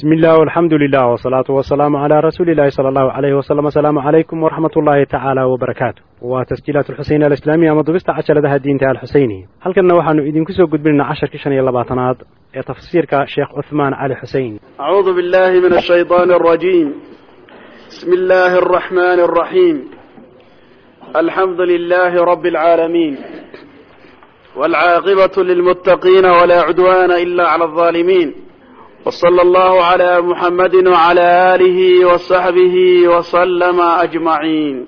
bismi illah alxamdu lilah wsalaatu wasalaamu calaa rasuuli illahi sala allahu alayhi wasalam asalaamu calaykum waraxmat ullaahi tacaala wbarakaatu waa tasjiilaat alxuseyn alislaamiya ama dubista cajaladaha diinta alxuseyni halkanna waxaanu idinku soo gudbinaynaa casharkii shan iyo labaatanaad ee tafsiirka sheekh cuhmaan cali xusein acuudu billahi min ashayطaani alrajiim bismi illaahi alraxmani alraxiim alxamdu lilahi rabi alcaalamiin walcaaqibatu lilmuttaqiina walaa cudwaana ila cala alظaalimiin وصلى الله على محمد وعلى آله وصحبه وسلم أجمعين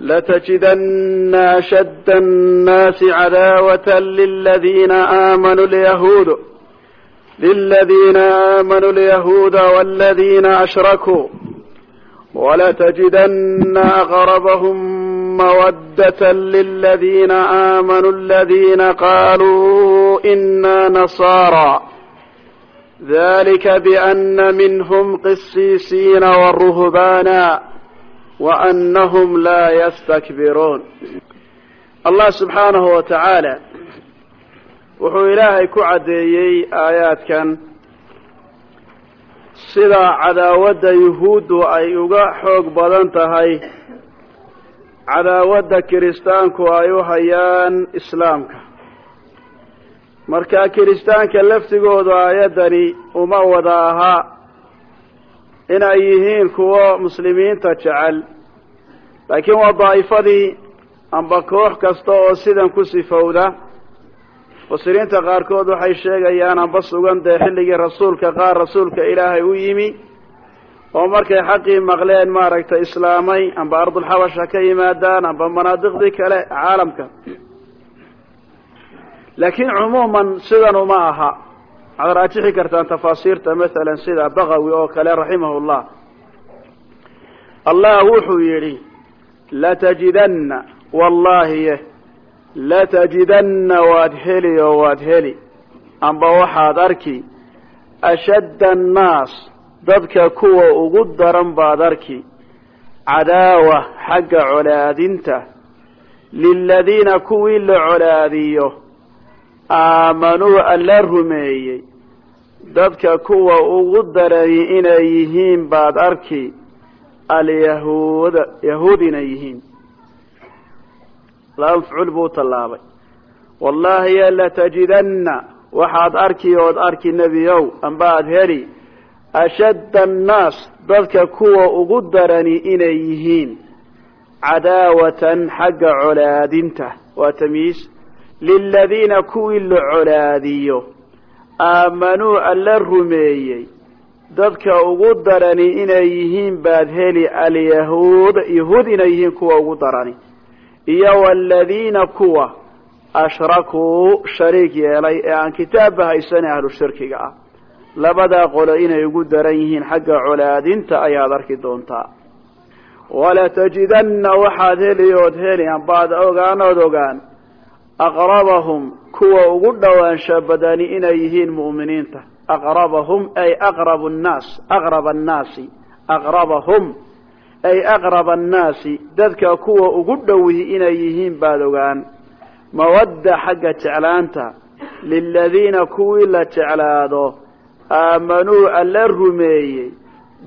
لتجدن أشد الناس عداوة للذين آمنوا اليهود للذين آمنوا اليهود والذين أشركوا ولتجدن أقربهم مودة للذين آمنوا الذين قالوا إنا نصارى ذلك بأن منهم قسيسين والرهبانا وأنهم لا يستكبرون الله سبحانه وتعالى wuxuu ilaahay ku caddeeyey aayaadkan sida cadaawadda yuhuuddu ay uga xoog badan tahay cadaawadda kiristaanku ay u hayaan islaamka markaa kiristaanka laftigoodu aayaddani uma wada aha inay yihiin kuwo muslimiinta jecel. Laakiin waa daa'ifadii amba koox kasta oo sidan ku sifowda mufasiriinta qaarkood waxay sheegayaan amba sugan dee xilligii rasuulka qaar rasuulka ilaahay u yimi. Oo markay xaqii maqleen maaragtay islaamay amba ardulxabasha ka yimaadaan amba manaadiqdii kale caalamka laakiin cumuuman sidan uma aha. Waxaad raajixi kartaan tafaasiirta masalan sida bakawi oo kale raximahu llah allah wuxuu yidhi latajidanna wallahi latajidanna waad heli oo waad heli. Amba waxaad arki ashadda annaas dadka kuwa ugu daran baad arki cadaawa xagga colaadinta liladiina kuwii la colaadiyo aamanuu alla rumeeyey. Dadka kuwa ugu darani inay yihiin baad arki alyahuud yahuud inay yihiin. Laba mafcuul buu tallaabay. Wallahi latajidanna waxaad arki ood arki nebiyow amba aad heli. Ashadda annaas dadka kuwa ugu darani inay yihiin. Cadaawatan xagga colaadinta. Waa tamyiis liladiina kuwii la colaadiyo aamanuu alla rumeeyey dadka ugu darani inay yihiin baad heli alyahuud yahuud inay yihiin kuwa ugu darani iyo waladiina kuwa ashrakuu shariik yeelay ee aan kitaabba haysan ahlu shirkiga ah labadaa qolo inay ugu daran yihiin xagga colaadinta ayaad arki doontaa walatajidanna waxaad heli ood heli ambaad ogaanood ogaan aqrabahum kuwa ugu dhowaansha badani inay yihiin mu'miniinta. Aqrabahum ay aqrabu nnaas aqraba annaasi aqrabahum ay aqraba annaasi dadka kuwa ugu dhowihi inay yihiin baad ogaan. Mawadda xagga jeclaanta liladiina kuwii la jeclaado aamanuu alla rumeeyey.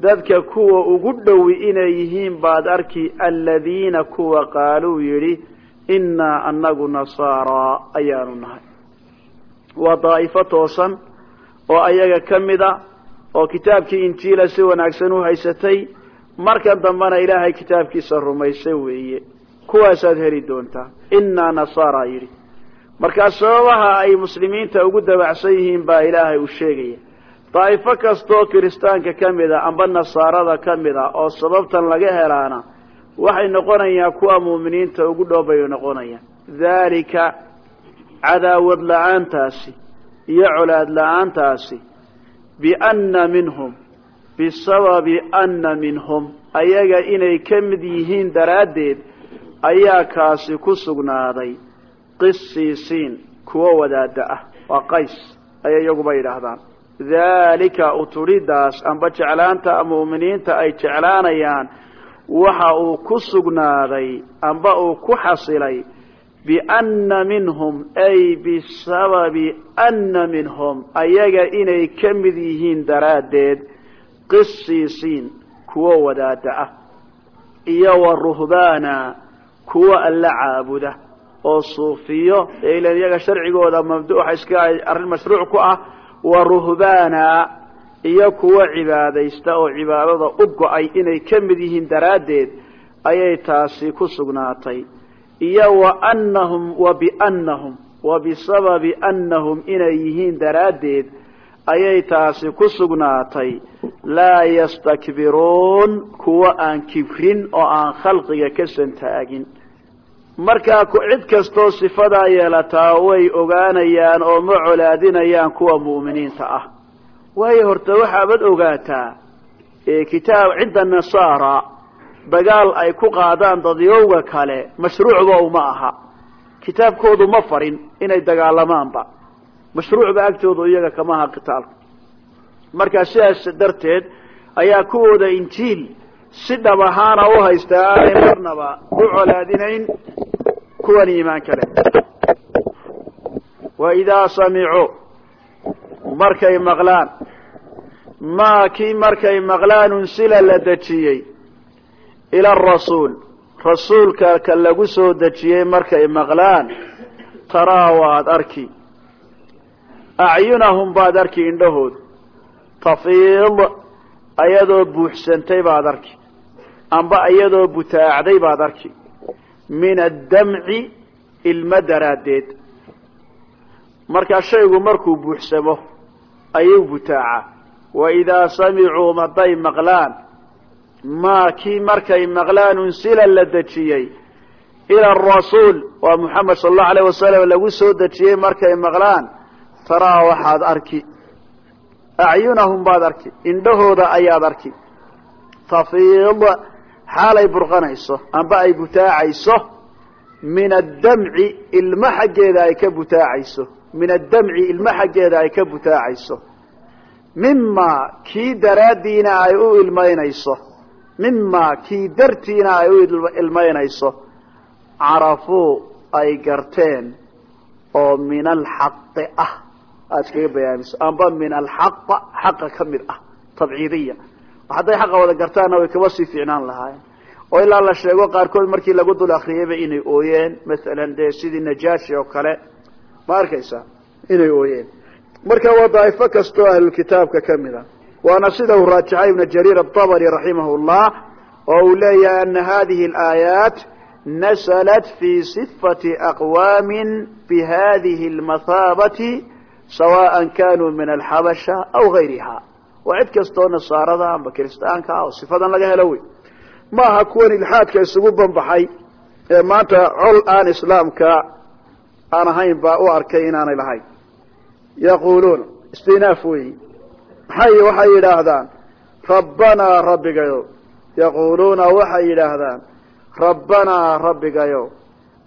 Dadka kuwa ugu dhowi inay yihiin baad arki aladiina kuwa qaaluu yidhi innaa annagu nasaaraa ayaanu nahay. Waa daa'ifo toosan oo ayaga ka mid a oo kitaabkii injiila si wanaagsan u haysatay markan dambena ilaahay kitaabkiisa rumaysay weeye. Kuwaasaad heli doontaa. Innaa nasaaraa yidhi. Markaa sababaha ay muslimiinta ugu dabacsan yihiin baa ilaahay uu sheegaya. Daa'ifo kastaoo kiristaanka ka mid a amba nasaarada ka mid a oo sababtan laga helaana waxay noqonayaan kuwa muuminiinta ugu dhow bay noqonayaan daalika cadaawad la'aantaasi iyo colaad la'aantaasi bianna minhum bisababi anna minhum ayaga inay ka mid yihiin daraaddeed ayaa kaasi ku sugnaaday qisiisiin kuwo wadaada ah. Waa qays ayay iyaguba yidhaahdaan. Daalika uturidaas amba jeclaanta mu'miniinta ay jeclaanayaan waxa uu ku sugnaaday amba uu ku xasilay bianna minhum ay bisababi anna minhum ayaga inay ka mid yihiin daraaddeed qisiisiin kuwo wadaada ah iyo wa ruhbaana kuwo alla caabuda oo suufiyo ee ilan iyaga sharcigooda mabdu iska arrin mashruuc ku ah wa ruhbaana iyo kuwo cibaadaysta oo cibaadada u go'ay inay ka mid yihiin daraaddeed ayay taasi ku sugnaatay. Iyo wa annahum wa biannahum wa bisababi annahum inay yihiin daraaddeed ayay taasi ku sugnaatay. Laa yastakbiruun kuwo aan kibrin oo aan khalqiga ka santaagin markaa cid kastoo sifadaa yeelataa way ogaanayaan oo ma colaadinayaan kuwa mu'miniinta ah waayo horta waxaabad ogaataa kitaab cidda nasaara dagaal ay ku qaadaan dadyowga kale mashruucba uma aha. Kitaabkoodu ma farin inay dagaalamaanba mashruucba agtooda iyaga kama aha qitaalka. Markaa sidaas darteed ayaa kuwooda injiil si dhab ahaana u haystaa aanay marnaba u colaadinayn kuwan iimaan kale. Wa idaa samicuu markay maqlaan. Maa kii markay maqlaan unsila la dejiyey. Ila arasuul rasuulka ka lagu soo dejiyey markay maqlaan taraa waad arki. Acyunahum baad arki indhahood tafiid ayadoo buuxsantay baad arki. Amba iyadoo butaacday baad arki. Min addamci ilmo daraaddeed. Markaa shaygu markuu buuxsamo ayuu butaacaa wa idaa samicuu maday maqlaan. Maa kii markay maqlaan unsila la dejiyey. Ila arasuul waa muxamed sala allahu alayh wasalam lagu soo dejiyey markay maqlaan. Taraa waxaad arki. Acyunahum baad arki. Indhahooda ayaad arki. Tafiid xaalay burqanayso amba ay butaacayso min addamci ilmo xaggeeda ay ka butaacayso. Min addamci ilmo xaggeeda ay ka butaacayso mima kii daraaddiina ay u ilmaynayso mima kii dartiina ay u ilmaynayso carafuu ay garteen oo min alxaqi ah. Aad iskaga bayaamiso amba min alxaqa xaqa ka mid ah tabciidiya. Hadday xaqa wada gartaanna way kaba sii fiicnaan lahaayeen. Oo ilaa la sheego qaarkood markii lagu dul akriyayba inay ooyeen masalan dee sidii najaashi oo kale. Ma arkaysa inay ooyeen marka waa daa'ifo kastoo ahlulkitaabka ka mid a. Waana sida uu raajixay ibnu jariir atabari raximah llah oo uu leeyahay ana hadihi alaayaat nasalat fi sifati aqwaamin bihadihi lmathaabati sawaan kanuu min alxabasha aw gayriha waa cid kastoo nasaarada amba kiristaanka oo sifadan laga helo wey maaha kuwan ilxaadka isugu banbaxay ee maanta col aan islaamka aan ahayn u arkay inaanay lahayn yaquluuna istinaaf weyi maxay waxay yidhaahdaan? Rabbanaa rabbigayo. Yaquluuna waxay yidhaahdaan? Rabbanaa rabbigayo.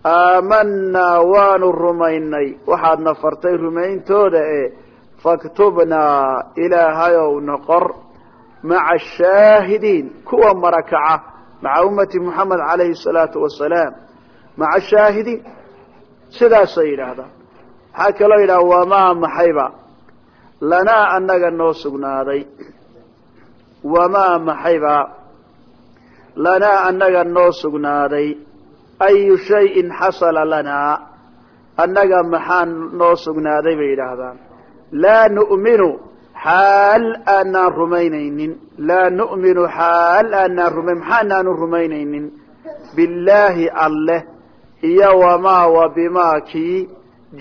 Aamanaa waanu rumaynay. Waxaadna fartay rumayntooda e faktubnaa ilaahayow noqor maca ashaahidiin kuwa marakaca. Maca ummati moxamed calayhi salaatu wasalaam. Maca ashaahidiin sidaasay yidhaahdaan waxaa kaloo yidhaha wamaa maxayba? Lanaa annaga noo sugnaaday. Wamaa maxayba? Lanaa annaga noo sugnaaday. Ayu shayin xasala lanaa? Annaga maxaa noo sugnaaday? bay yidhaahdaan. Laa nu'minu xaal aanaan rumaynaynin. Laa nu'minu xaal aanaan rumayn maxaanaanu rumaynaynin? Billaahi alleh iyo wamaa wa bimaa kii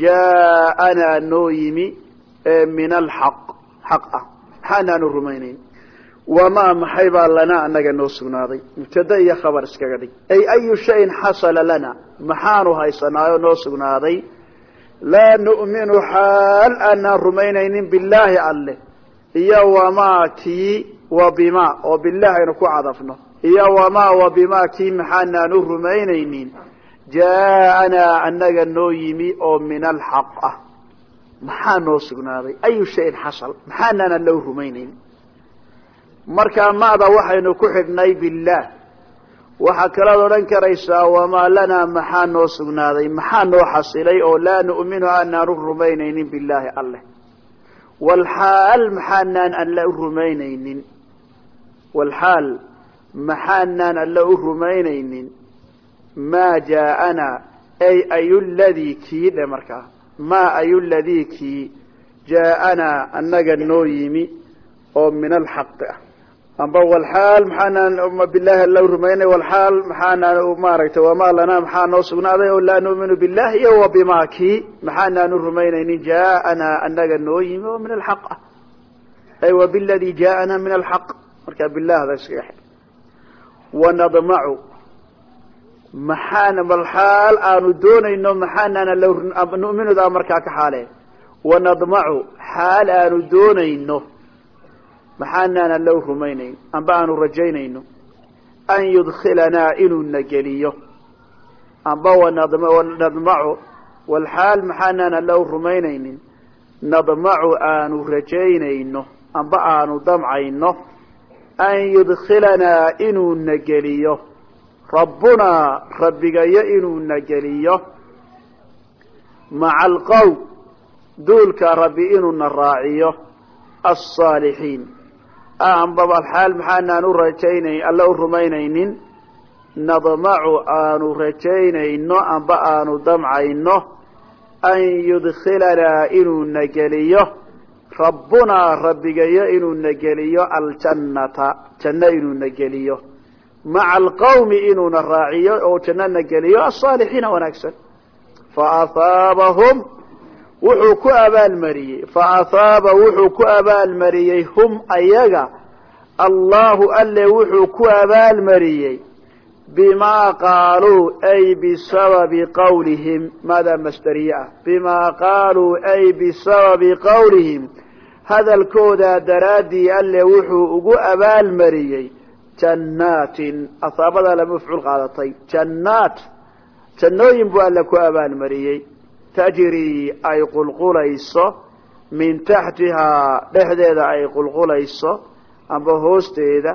jaaanaa noo yimi min alxaq xaq ah maxaanaanu rumaynayn wamaa maxay baa lanaa annaga noo sugnaaday mubtada iyo khabar iskaga dhig ay ayu shayin xasala lana maxaanu haysanaayoo noo sugnaaday laa nu'minu xaal aanaan rumaynaynin billaahi alleh iyo wamaa kii wa bimaa oo bilah aynu ku cadafno iyo wamaa wa bimaa kii maxaanaanu rumaynaynin jaaanaa annaga noo yimi oo min alxaq ah. Maxaa noo sugnaaday? Ayu shayin xasal? Maxaanaanan loo rumaynayn markaa ma'da waxaynu ku xidhnay billaah waxaa kalaad odhan karaysaa wamaa lanaa maxaa noo sugnaaday? Maxaa noo xasilay? oo laa nu'minu aanaanu rumaynaynin billaahi alleh. Walxaal maxaanaan alle u rumaynaynin. Walxaal maxaanaan alle u rumaynaynin maa jaaanaa ay ayu kii dhe markaa maa ayu kii jaaanaa annaga noo yimi oo min alxaqi ah. Amba walxaal maxaanaan bilahi alla rumaynay walxaal maxaanaan maaragtay wamaa lanaa maxaa noo sugnaaday oo laa nu'minu billahi iyo wa kii maxaanaanu rumaynaynin jaaanaa annaga noo yimi oo min alxaq ah. Ay wa jaaanaa min alxaq markaa bilahda iskaga xidh wanadmacu maxaan walxaal aanu doonayno maxaanaan nu'minudaa markaa ka xaale. Wanadmacu xaal aanu doonayno. Maxaanaan alla u rumaynayn amba aanu rajaynayno. An yudkilanaa inuu na geliyo. Amba wanadmacu walxaal maxaanaan alla u rumaynaynin nadmacu aanu rajaynayno. Amba aanu damcayno. An yudkilanaa inuu na geliyo rabbunaa rabbigayo inuu na geliyo maca alqowm duulka rabbi inuu na raaciyo alsaalixiin ambaba alxaal maxaanaan u rajaynayn alla u rumaynaynin? Nadmacu aanu rajaynayno amba aanu damcayno an yudkilanaa inuu na geliyo. Rabbunaa rabbigayo inuu na geliyo aljannata janno inuu na geliyo maca alqawmi inuuna raaciyo oo janno na geliyo asaalixiina wanaagsan faahaabahum wuxuu ku abaalmariyey faahaaba wuxuu ku abaalmariyey hum ayaga allahu alle wuxuu ku abaalmariyey bimaa qaaluu ay bisababi qawlihim maadaa masderiye ah bimaa qaaluu ay bisababi qawlihim hadalkoodaa daraaddii alle wuxuu ugu abaalmariyey jannaatin asaabadaa la mafcuul qaadatay. Jannaat jannooyin buu alle ku abaalmariyey tajrii ay qulqulayso. Min taxtihaa dhexdeeda ay qulqulayso. Amba hoosteeda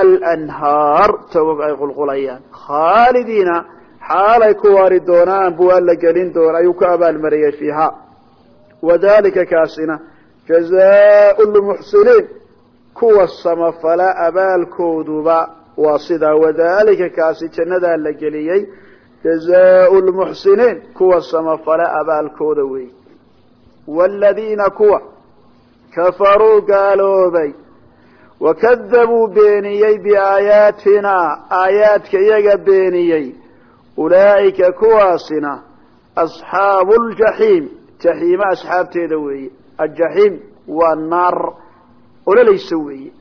alanhaar togog ay qulqulayaan. Khaalidiina xaalay ku waari doonaan buu alla gelin doona ayuu ku abaalmariyey fiiha wadalika kaasina jazaau lmuxsiniin kuwa samafala abaalkooduba waa sidaa wadalika kaasi jannadaa la geliyey jazaau lmuxsiniin kuwa samafale abaalkooda weey waaladiina kuwa kafaruu gaaloobay wakadabuu beeniyey biaayaatinaa aayaadka iyaga beeniyey. Ulaa'ika kuwaasina asxaabu ljaxiim jaxiime asxaabteeda weeye. Aljaxiim waa naar ololaysa weeye.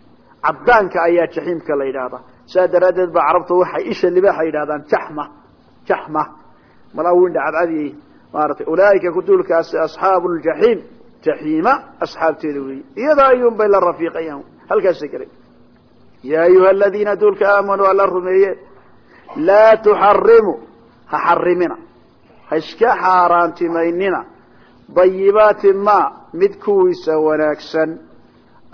Caddaanka ayaa jaxiimka la yidhaahdaa. Sidaa daraaddeed baa carabtu waxay isha libaaxa yidhahdaan jaxma jaxma. Malawindha cadcadiy maaratay ulaaika kuduulkaasi asxaabu ljaxiim jaxiima asxaabteeda weeye. Iyadaa ayuun la rafiiqayaan. Halkaasa gelay yaa ayuha aladiina duulka aamanuu alla rumeeye laa tuxarimu ha xarimina ha iska xaaraantimaynina dayibaati ma mid kuwiisa wanaagsan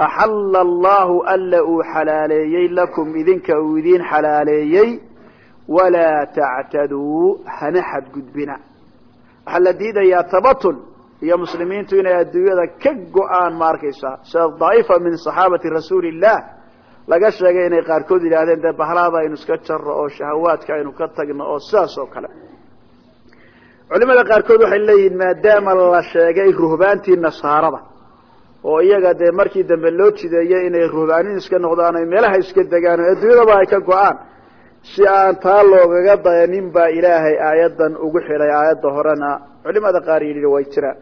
axalla allahu alla uu xalaaleeyey lakum idinka uu idiin xalaaleeyey walaa tactaduu hana xadgudbina waxaa la diidayaa tabatul iyo muslimiintu inay adduunyada ka go'aan ma arkaysaa sida daa'ifa min saxaabati rasuuli illah laga sheegay inay qaarkood yidhaahdeen dee bahlaada aynu iska jarro oo shahawaadka aynu ka tagno oo sidaas oo kale culimada qaarkood waxay leeyihiin maadaama la sheegay ruhbaantii nasaarada oo iyaga dee markii dambe loo jideeyey inay ruhbaanin iska noqdaan ay meelaha iska degaan oo adduunyadaba ay ka go'aan. Si aan taa loogaga dayanin baa ilaahay aayadan ugu xidhay aayadda horena. Culimada qaar yidhi way jiraan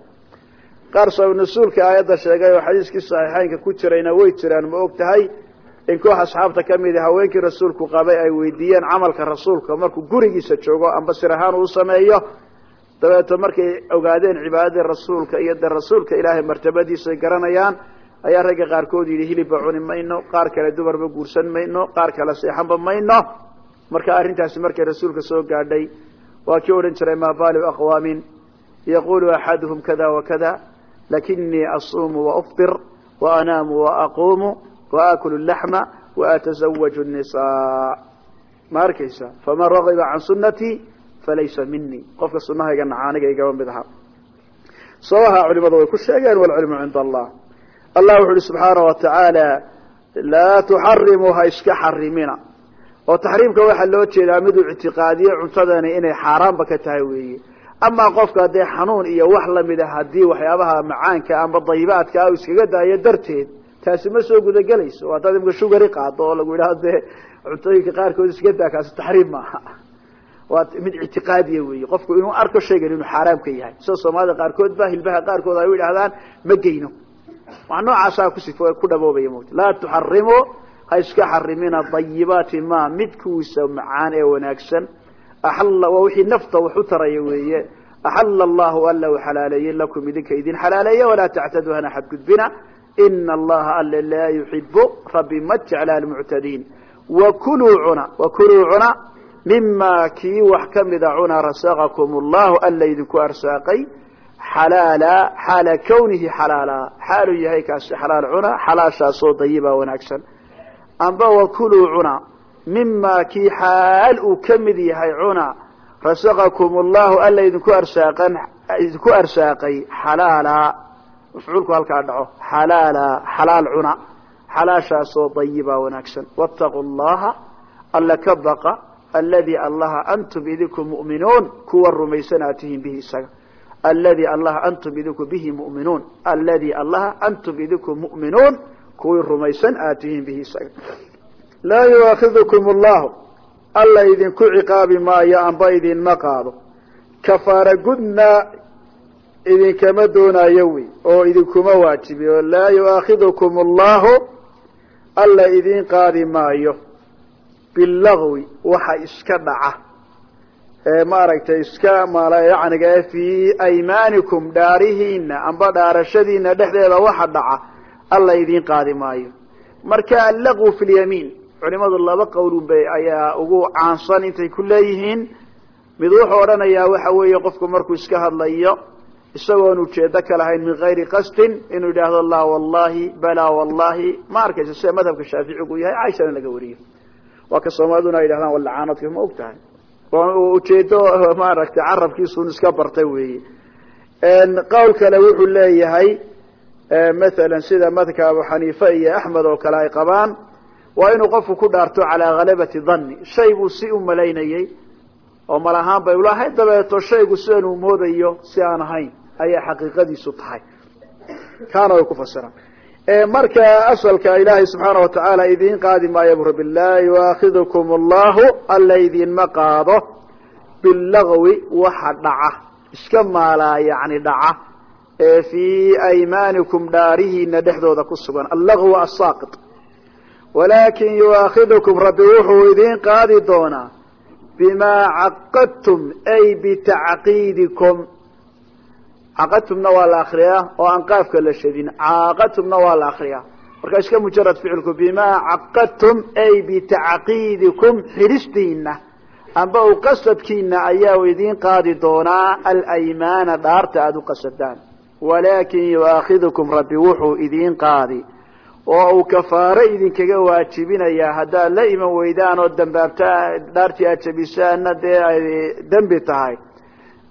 qaar sabab nasuulka aayadda sheegay oo xadiiskii saxiixeynka ku jirayna way jiraan. Ma og tahay in koox asxaabta ka midi haweenkii rasuulku qabay ay weydiiyeen camalka rasuulka markuu gurigiisa joogo amba sir ahaan uu sameeyo dabeeto markay ogaadeen cibaadadii rasuulka iyo de rasuulka ilaahay martabadiisay garanayaan ayaa ragga qaarkood yidhi hilibba cuni mayno qaar kale dumarba guursan mayno qaar kale seexanba mayno. Marka arrintaasi markay rasuulka soo gaadhay waa kii odhan jiray maa aqwaamin yaqulu axaduhum kada wakada lakinii asuumu wauftir waanaamu waaquumu waakulu laxma waatazawaju nisaa. Ma arkaysa? Faman ragiba can sunatii falaysa minii qofka sunahayga naca aniga igaba mid aha sabaha culimadu way ku sheegeen walcilmu cinda allah allah wuxu uhi subxaana wa tacaala laa tuxarimuu ha iska xarimina oo taxriimka waxaa loo jeedaa miduu ictiqaadiye cuntadani inay xaaraanba ka tahay weeye. Amaa qofka dee xanuun iyo wax la mid a haddii waxyaabaha macaanka amba dayibaadka a iskaga daayo darteed taasi ma soo gudagelayso. Haddaad imka shugari qaado oo lagu yidhahdo dee cuntooyinka qaarkood iska daa kaasi taxriim maaha waa mid ictiqaadiya weeye. Qofku inuu arko shaygan inuu xaaraam ka yahay. Sida soomaalida qaarkood ba hilbaha qaarkood ay u yidhahdaan ma geyno. Wax noocaasaa kusi ku dhaboobaya mota laa tuxarimu ha iska xarimina dayibaati ma mid kuwiisa macaan ee wanaagsan. Waa wixii nafta wax u taraya weeye. Axalla allahu alla u xalaaleeyey lakum idinka idin xalaaleeya walaa tactaduu hana xadgudbina. Ina allaha alla laa yuxibu rabbi ma jecla almuctadiin. Wakuluu cuna wakuluu cuna mima kii wax kamida cuna rasaqakum allahu alla idinku arsaaqay xalaala xaala kawnihi xalaala. Xaalu yahay kaasi xalaal cuna xalaashaasoo dayiba wanaagsan. Amba wakuluu cuna mima kii xaal uu ka mid yahay cuna rasaqakum allahu alla idinku arsaaqan idinku arsaaqay xalaala. Mafcuulku halkaa dhaco. Xalaala xalaal cuna xalaashaasoo dayiba wanaagsan. Wattaquu llaha alla ka baqa aladi allaha antum idinku mu'minuun kuwa rumaysan aad tihiin bihi isaga. Aladi allaha antum idinku bihi mu'minuun aladi allaha antum idinku mu'minuun kuwii rumaysan aad tihiin bihi isaga. Laa yuaakidukum allahu alla idinku ciqaabi maayo amba idinma qaado. Kafaara gudna idinkama doonayo wey oo idinkuma waajibi oo laa yuaakidukum allahu alla idin qaadi maayo bilagwi waxa iska dhaca. Ee maaragtay iska malayacniga e fii aymaanikum dhaarihiina amba dhaarashadiina dhexdeeda waxa dhaca alla idin qaadi maayo. Marka allagwu fi lyamiin culimadu laba qowlun bay ayaa ugu caansan intay ku leeyihiin. Mid wuxuu odhanayaa waxa weeye qofku markuu iska hadlayo isagoon ujeedo ka lahayn min gayri qasdin inuu yidhaahdo la wallahi bala wallahi ma arkaysa sida madhabka shaaficigu yahay caishana laga wariyo waa ka soomaaliduna ay yidhahdaan walacaanadka ma og tahay. Ujeedo maaragtay carabkiisun iska bartay weeye qowl kale wuxuu leeyahay mathalan sida madhabka abu xaniifa iyo axmed oo kale ay qabaan waa inuu qofku ku dhaarto calaa halabati dhanni. Shay buu si u malaynayey oo mal ahaan bay ulahayd dabeeto shaygu sidan uu moodayo si aan ahayn ayaa xaqiiqadiisu tahay. Kaana way ku fasiraan marka asalka ilaahay subxaana watacaala idin qaadi maayo bu rabbi laa yuaakidukum allahu alla idinma qaado bilagwi waxa dhaca iska maalaa yani dhaca ee fii aymaanikum dhaarihiina dhexdooda ku sugan. Allagw asaaqit walaakin yuaakidukum rabbi wuxuu idin qaadi doonaa bimaa caqadtum ay bitacqiidikum caqadtumna waa la akriyaa oo aan qaafka la shadin caaqadtumna waa la akriyaa marka iska mujarad ficilku bimaa caqadtum ay bitacqiidikum xidhistiina amba u qasadkiina ayaa idin qaadi doonaa alaymaana dhaarta aada u qasadaan walaakin yuaakidukum rabbi wuxuu idin qaadi. Oo uu kafaaro idinkaga waajibinayaa haddaad la iman weydaan oo dambaabta dhaartii aad jabisaanna dee ay dembi tahay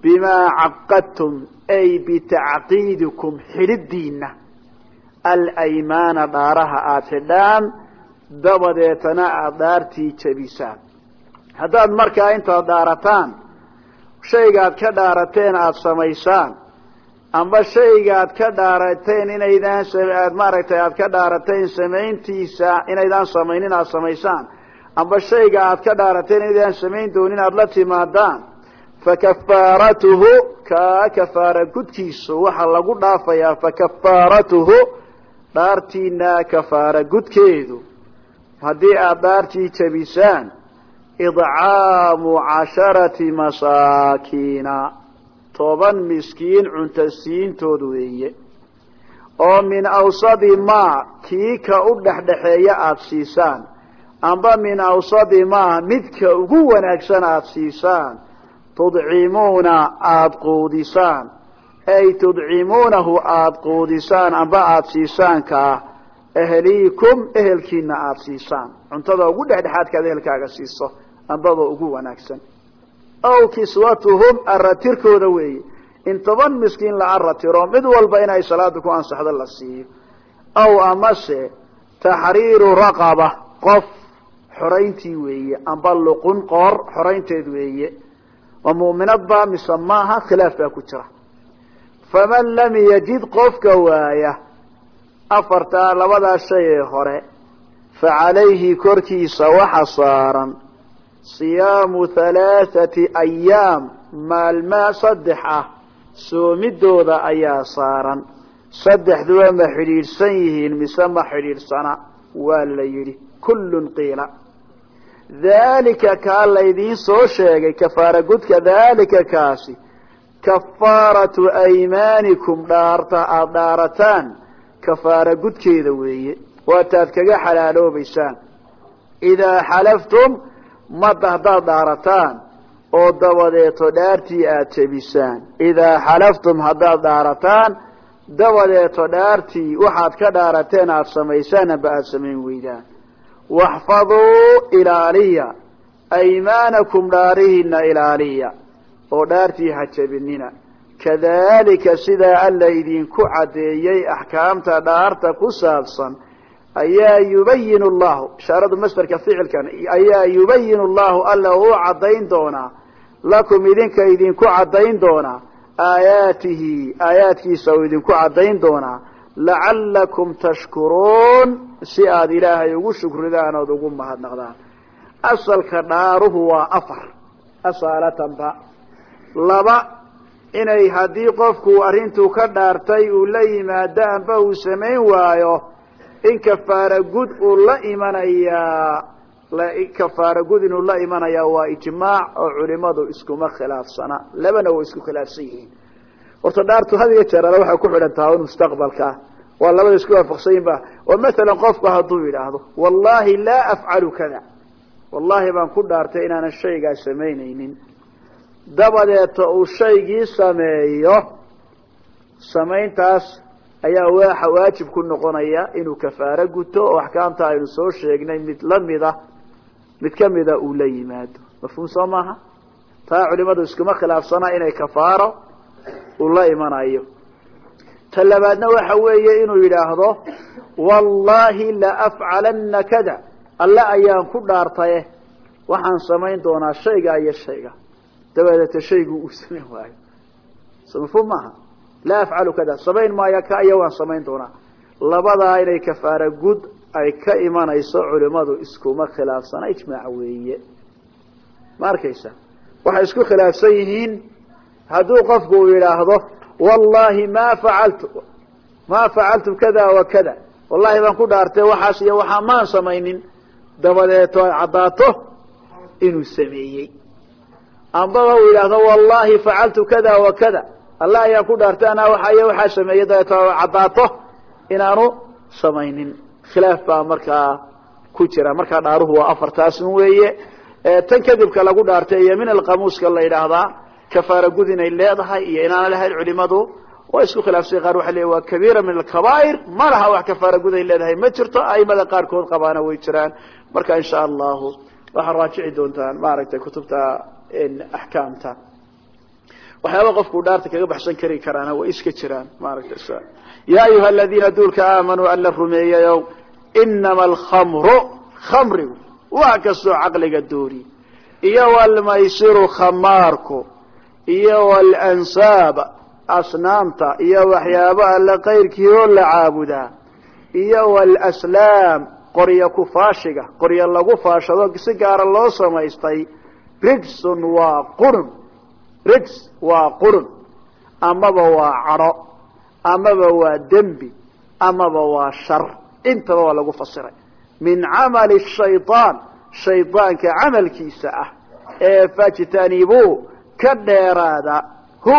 bimaa caqadtum ay bitacqiidikum xidhidiina alaymaana dhaaraha aada xidhaan dabadeetana aada dhaartii jabisaan. Haddaad markaa intaad dhaarataan shaygaad ka dhaarateen aada samaysaan amba shaygaad ka dhaarateen inaydaan maaragtay aad ka dhaarateen samayntiisa inaydaan samaynin aada samaysaan amba shayga aad ka dhaarateen inaydaan samayn doonin aada la timaadaan fakafaaratuhu kaa kafaara gudkiisu waxaa lagu dhaafayaa fakafaaratuhu dhaartiina kafaara gudkeedu haddii aada dhaartii jabisaan idcaamu casharati masaakiina toban miskiin cuntasiintood weeye oo min awsadi maa kii ka u dhexdhexeeya aada siisaan amba min awsadi maa midka ugu wanaagsan aada siisaan tudcimuuna aada quudisaan ay tudcimuunahu aada quudisaan amba aada siisaan kaa ahliikum ehelkiina aada siisaan cuntada ugu dhexdhexaadka aad ehelkaaga siiso ambaba ugu wanaagsan aw kiswatuhum aratirkooda weeye in toban miskiin la aratiro mid walba inay salaada ku ansaxdo la siiyo aw amase taxriiru raqaba qof xorayntii weeye amba luqun qoor xoraynteed weeye oo mu'minad baa mise maaha khilaaf baa ku jira. Faman lam yajid qofka waaya afartaa labadaa shay ee hore fa calayhi korkiisa waxa saaran siyaamu halaathati ayaam maalmaa saddex ah soomidooda ayaa saaran. Saddexduba ma xidhiidhsan yihiin mise ma xidhiidhsana? Waa la yidhi kullun qiila daalika kaa laydiin soo sheegay kafaara gudka daalika kaasi. Kafaaratu aymaanikum dhaarta aada dhaarataan. Kafaara gudkeeda weeye waataad kaga xalaaloobaysaan. Idaa xalaftum madda haddaad dhaarataan oo dabadeeto dhaartii aada jebisaan. Idaa xalaftum haddaad dhaarataan dabadeeto dhaartii waxaad ka dhaarateen aada samaysaan amba aada samayn weydaan waxfaduu ilaaliya aymaanakum dhaarihiina ilaaliya oo dhaartii ha jebinina kadalika sidaa alla idinku caddeeyey axkaamta dhaarta ku saabsan ayaa yubayin llahu ishaaradu masderka ficilkan ayaa yubayin llahu alla uu caddayn doonaa lakum idinka idinku caddayn doonaa aayaatihi aayaadkiisa uu idinku caddayn doonaa lacalakum tashkuruun. Si aada ilaahay ugu shukridaan ood ugu mahadnaqdaan. Asalka dhaaruhu waa afar. Asaalatanba laba inay haddii qofku arrintuu ka dhaartay uu la yimaado amba uu samayn waayo in kafaara gud uu la imanayaa kafaara gud inuu la imanayaa waa ijmaac oo culimadu iskuma khilaafsana. Labana way isku khilaafsan yihiin. Horta dhaartu had iyo jeer ale waxay ku xidhan taha in mustaqbalkaa waa labada isku waafaqsan yihiin ba oo masalan qofku hadduu yidhaahdo wallahi laa afcalu kada wallahi baan ku dhaartay inaanan shaygaa samaynaynin. Dabadeeta uu shaygii sameeyo samayntaas ayaa waxa waajib ku noqonaya inuu kafaaro guto oo axkaamta aynu soo sheegnay mid lamida mid kamida uu la yimaado. Mafhuum soo maaha? Taa culimadu iskuma khilaafsana inay kafaaro uu la imanayo ta labaadna waxa weeye inuu yidhaahdo wallahi la afcalana kada. Alle ayaan ku dhaartaye. Waxaan samayn doonaa shayga iyo shayga. Dabadeeta shaygu uu samayn waayo. So mafhuum maaha? Laa afcalu kada. Samayn maayo ka iyo waan samayn doonaa. Labadaa inay kafaara gud ay ka imanayso culimadu iskuma khilaafsana ijmaac weeye. Ma arkaysa? Waxay isku khilaafsan yihiin. Hadduu qofku uu yidhaahdo wallahi ma facaltu ma facaltu kada wa kada. Baan ku dhaartay waxaas iyo waxaa maan samaynin. Dabadeeto ay caddaato inuu sameeyey. Ambaba uu yidhaahdo wallahi facaltu kada wa allah ayaan ku dhaartay anaa waxa iyo waxaa sameeyey dabeeto ay caddaato inaanu samaynin. Khilaaf baa markaa ku jira. Markaa dhaaruhu waa afartaas un weeye tan kadibka lagu dhaartay iyo min alqamuuska la yidhaahdaa kafaara gud inay leedahay iyo inaana lahayn culimadu waa isku khilaafsay qaar waxa leey waa kabiira min alkabaa'ir ma laha wax kafaara gud ay leedahay ma jirto aimada qaarkood qabaana way jiraan. Marka insha allahu waxaad raajici doontaan maaragtay kutubta axkaamta waxyaaba qofku dhaarta kaga baxsan kari karaana way iska jiraan maaragtay ya ayuha aladiina duulka aamanuu alla rumeeyayow inama alkhamru khamrigu wax kastoo caqliga doori iyo walmaysiru khamaarku iyo walansaab asnaamta iyo waxyaaba alla kayrkii oo la caabudaa iyo walaslaam qoryo kufaashiga qoryo lagu faashado si gaara loo samaystay rigsun waa qurun rigs waa qurun amaba waa cadho amaba waa dembi amaba waa shar intaba waa lagu fasiray. Min camali shayطaan shaydaanka camalkiisa ah ee fajtanibuu ka dheeraada hu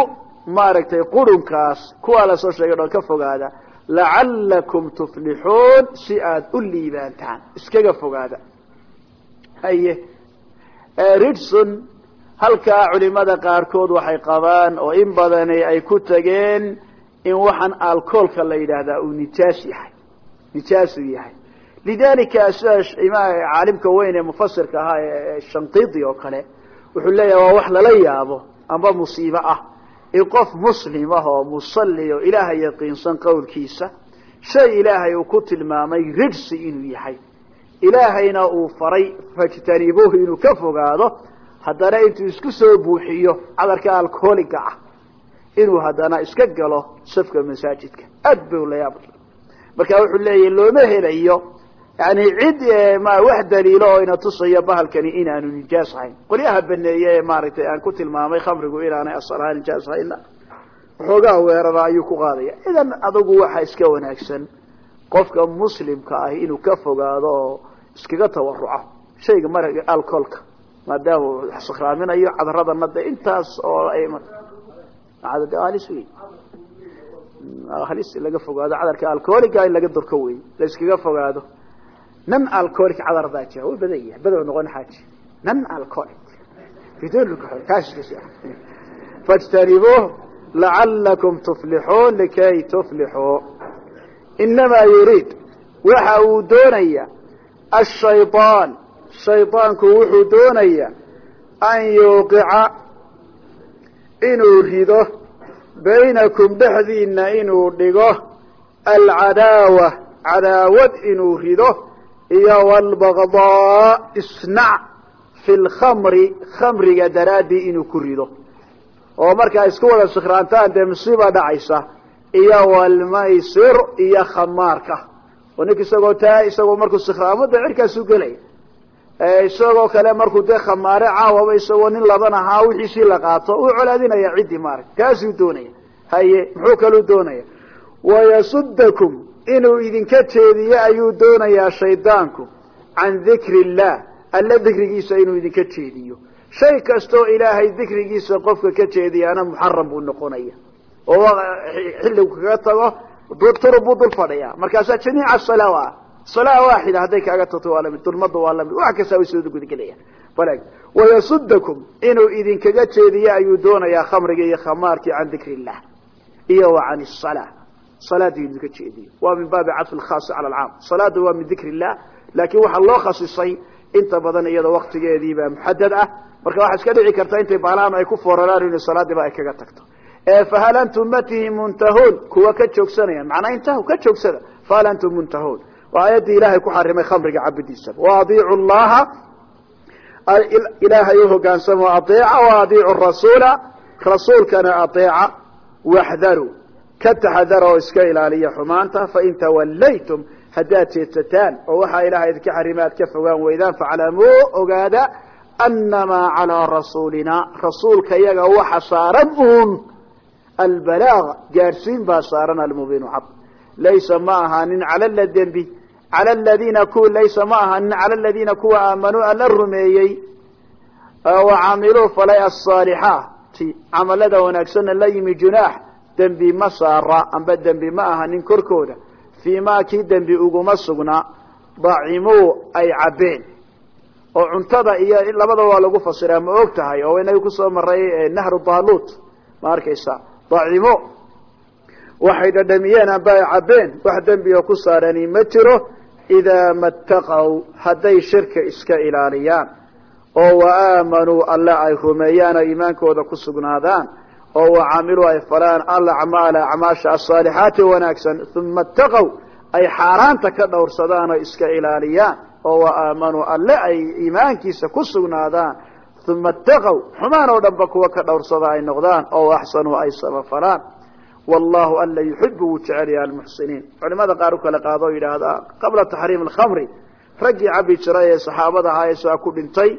maaragtay qurunkaas kuwaa la soo sheegay dhoon ka fogaada lacalakum tuflixuun si aada u liibaantaan. Iskaga fogaada. Haye. Ridson halkaa culimada qaarkood waxay qabaan oo in badani ay ku tageen in waxaan alcoolka la yidhaahdaa uu nijaas yahay. Nijaasuu yahay. Lidalika sida caalimka weyn ee mufasirka ahaa ee shanqidi oo kale wuxuu leeyahay waa wax lala yaabo amba musiibo ah. In qof muslim ah oo musalli oo ilaahay yaqiinsan qowlkiisa shay ilaahay uu ku tilmaamay rijsi inuu yahay. Ilaahayna uu faray fajtanibuuhu inuu ka fogaado haddana intuu isku soo buuxiyo cadarka alcoholiga ah inuu haddana iska galo safka masaajidka. Aad bay ula yaab marka wuxuu leeyahy looma helayo yani cid ma wax daliilo oo ina tusayo bahalkani inaanu nijaas ahayn qolyaha baneeye ee maaragtay aan ku tilmaamay khamrigu inaanay asal ahaan nijaas ahayna waxoogaa weerara ayuu ku qaadaya. Idan adugu waxa iska wanaagsan qofka muslimka ah inuu ka fogaado oo iskaga tawaruco shayga mar alcoholka maadaama uu sakraaminayo cadaradana de intaas oo halis laga fogaado cadarka alcoholiga in laga dorko wey la iskaga fogaado nan alcoholic cadar baa jira way badan yahay badow noqon xaaji nan alcoholic fاجتنبوه لعلكم تفلحون لكي تفلحوا إنما يريد waxa uu doonaya الشhayطاan shayطaanku wuxuu doonaya an yuuqica inuu rido baynakum dhexdiina inuu dhigo alcadaawa cadaawad inuu rido iyo wlbagdaa isnac fi lkamri khamriga daraadii inuu ku rido. Oo markaa isku wada sikraantaan dee musiiba dhacaysa iyo walmaysir iyo khamaarka oo nink isagoo taa isagoo markuu sikraamo de cirkaasu isagoo kale markuu dee khamaare caawaba isagoo nin laban ahaa wixiisii la qaato u colaadinaya ciddii maarata kaasuu doonaya. Haye muxuu kaluu doonaya? Wayasudakum inuu idinka jeediyo ayuu doonayaa shaydaanku can dikri illah alla dikrigiisa inuu idinka jeediyo. Shay kastoo ilaahay dikrigiisa qofka ka jeediyaana muxaram buu noqonaya. Oo xilligu kaga tago turub buu dul fadhiya. Markaasaa jamiica salaa salaa waaxida hadday kaaga tagto waa la mid dulmada waa la mid wax kasta way soo gudagelaya balag wayasudakum inuu idinkaga jeediyo ayuu doonayaa khamriga iyo khamaarkii can dikri illah iyo wa can salaa salaadii idinka jeediyo waa min baabi cadfi lkhaasi cala alcaam. Salaada waa min dikri illah laakiin waxaa loo khasisay inta badan iyada waktigeediibaa muxadad ah. Marka waxaa iska dhici karta intay baalahan ay ku fooraraan inu salaadiiba ay kaga tagto. Fahal antum matihi muntahuun? Kuwa ka joogsanayaan macnaa intahu ka joogsada. Fahal antum muntahuun? Waa aayaddii ilahay ku xarimay khamriga cabidiisaba waadiicu llaha ilaahay uhogaansamo aeeca waadiicu rasuula rasuulkana aeeca waxdaruu ka taxadara oo iska ilaaliya xumaanta fain tawallaytum haddaad jeedsataan oo waxaa ilahay idinka xarima ka fogaan weydaan faclamuu ogaada anamaa calaa rasuulina rasuulka yaga waxa saaran uun. Albalaag gaadhsiin baa saaran almubiinu cad laysa ma ahaanin cala dembi cala ladiina ku laysa ma ahaanin cala aladiina kuwa aamanuu alla rumeeyey. Wa camiluu falay asaalixaati camalada wanaagsanna la yimi junaax dembi ma saara amba dembi ma ahanin korkooda. Fii ma kii dembi uguma sugnaa dacimuu ay cabbeen. Oo cuntada iyo labada waa lagu fasiraa ma og tahay? Oo inaga ku soo maray nahru dalut ma arkaysa dacimo waxay dhadhamiyeen amba ay cabbeen. Wax dembiga ku saarani ma jiro idaa mataqow hadday shirka iska ilaaliyaan. Oo wa aamanuu alle ay rumeeyaan oo iimaankooda ku sugnaadaan oo wa camiluu ay falaan alacmaala acmaasha asaalixaati wanaagsan uma ataqow ay xaaraanta ka dhowrsadaan oo iska ilaaliyaan oo wa aamanuu alle ay iimaankiisa ku sugnaadaan. Uma ataqow xumaan oo dhanba kuwa ka dhowrsada ay noqdaan oo axsanuu ay samafalaan wallahu alla yuxibu wuu jecelyaha almuxsiniin. Culimada qaar u kala qaado o yidhaahdaa qabla taxriim alkhamri raggii cabi jiray ee saxaabada ahaa ee saa ku dhintay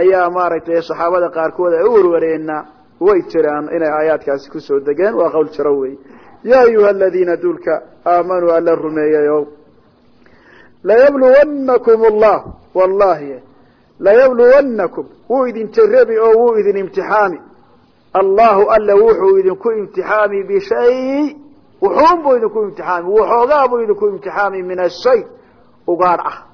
ayaa maaragtay saxaabada qaarkood ay u warwareenna way jiraan inay aayaadkaasi ku soo degeen waa qowl jiro wey ya ayuha aladiina duulka aamanuu alla rumeeyayo layabluwannakum allah wallahi layabluwannakum wuu idin jarabi oo wuu idin imtixaami. Allahu alla wuxuu idinku imtixaami bishay wuxuun buu idinku imtixaami waxoogaa buu idinku imtixaami min ashay ugaadh ah.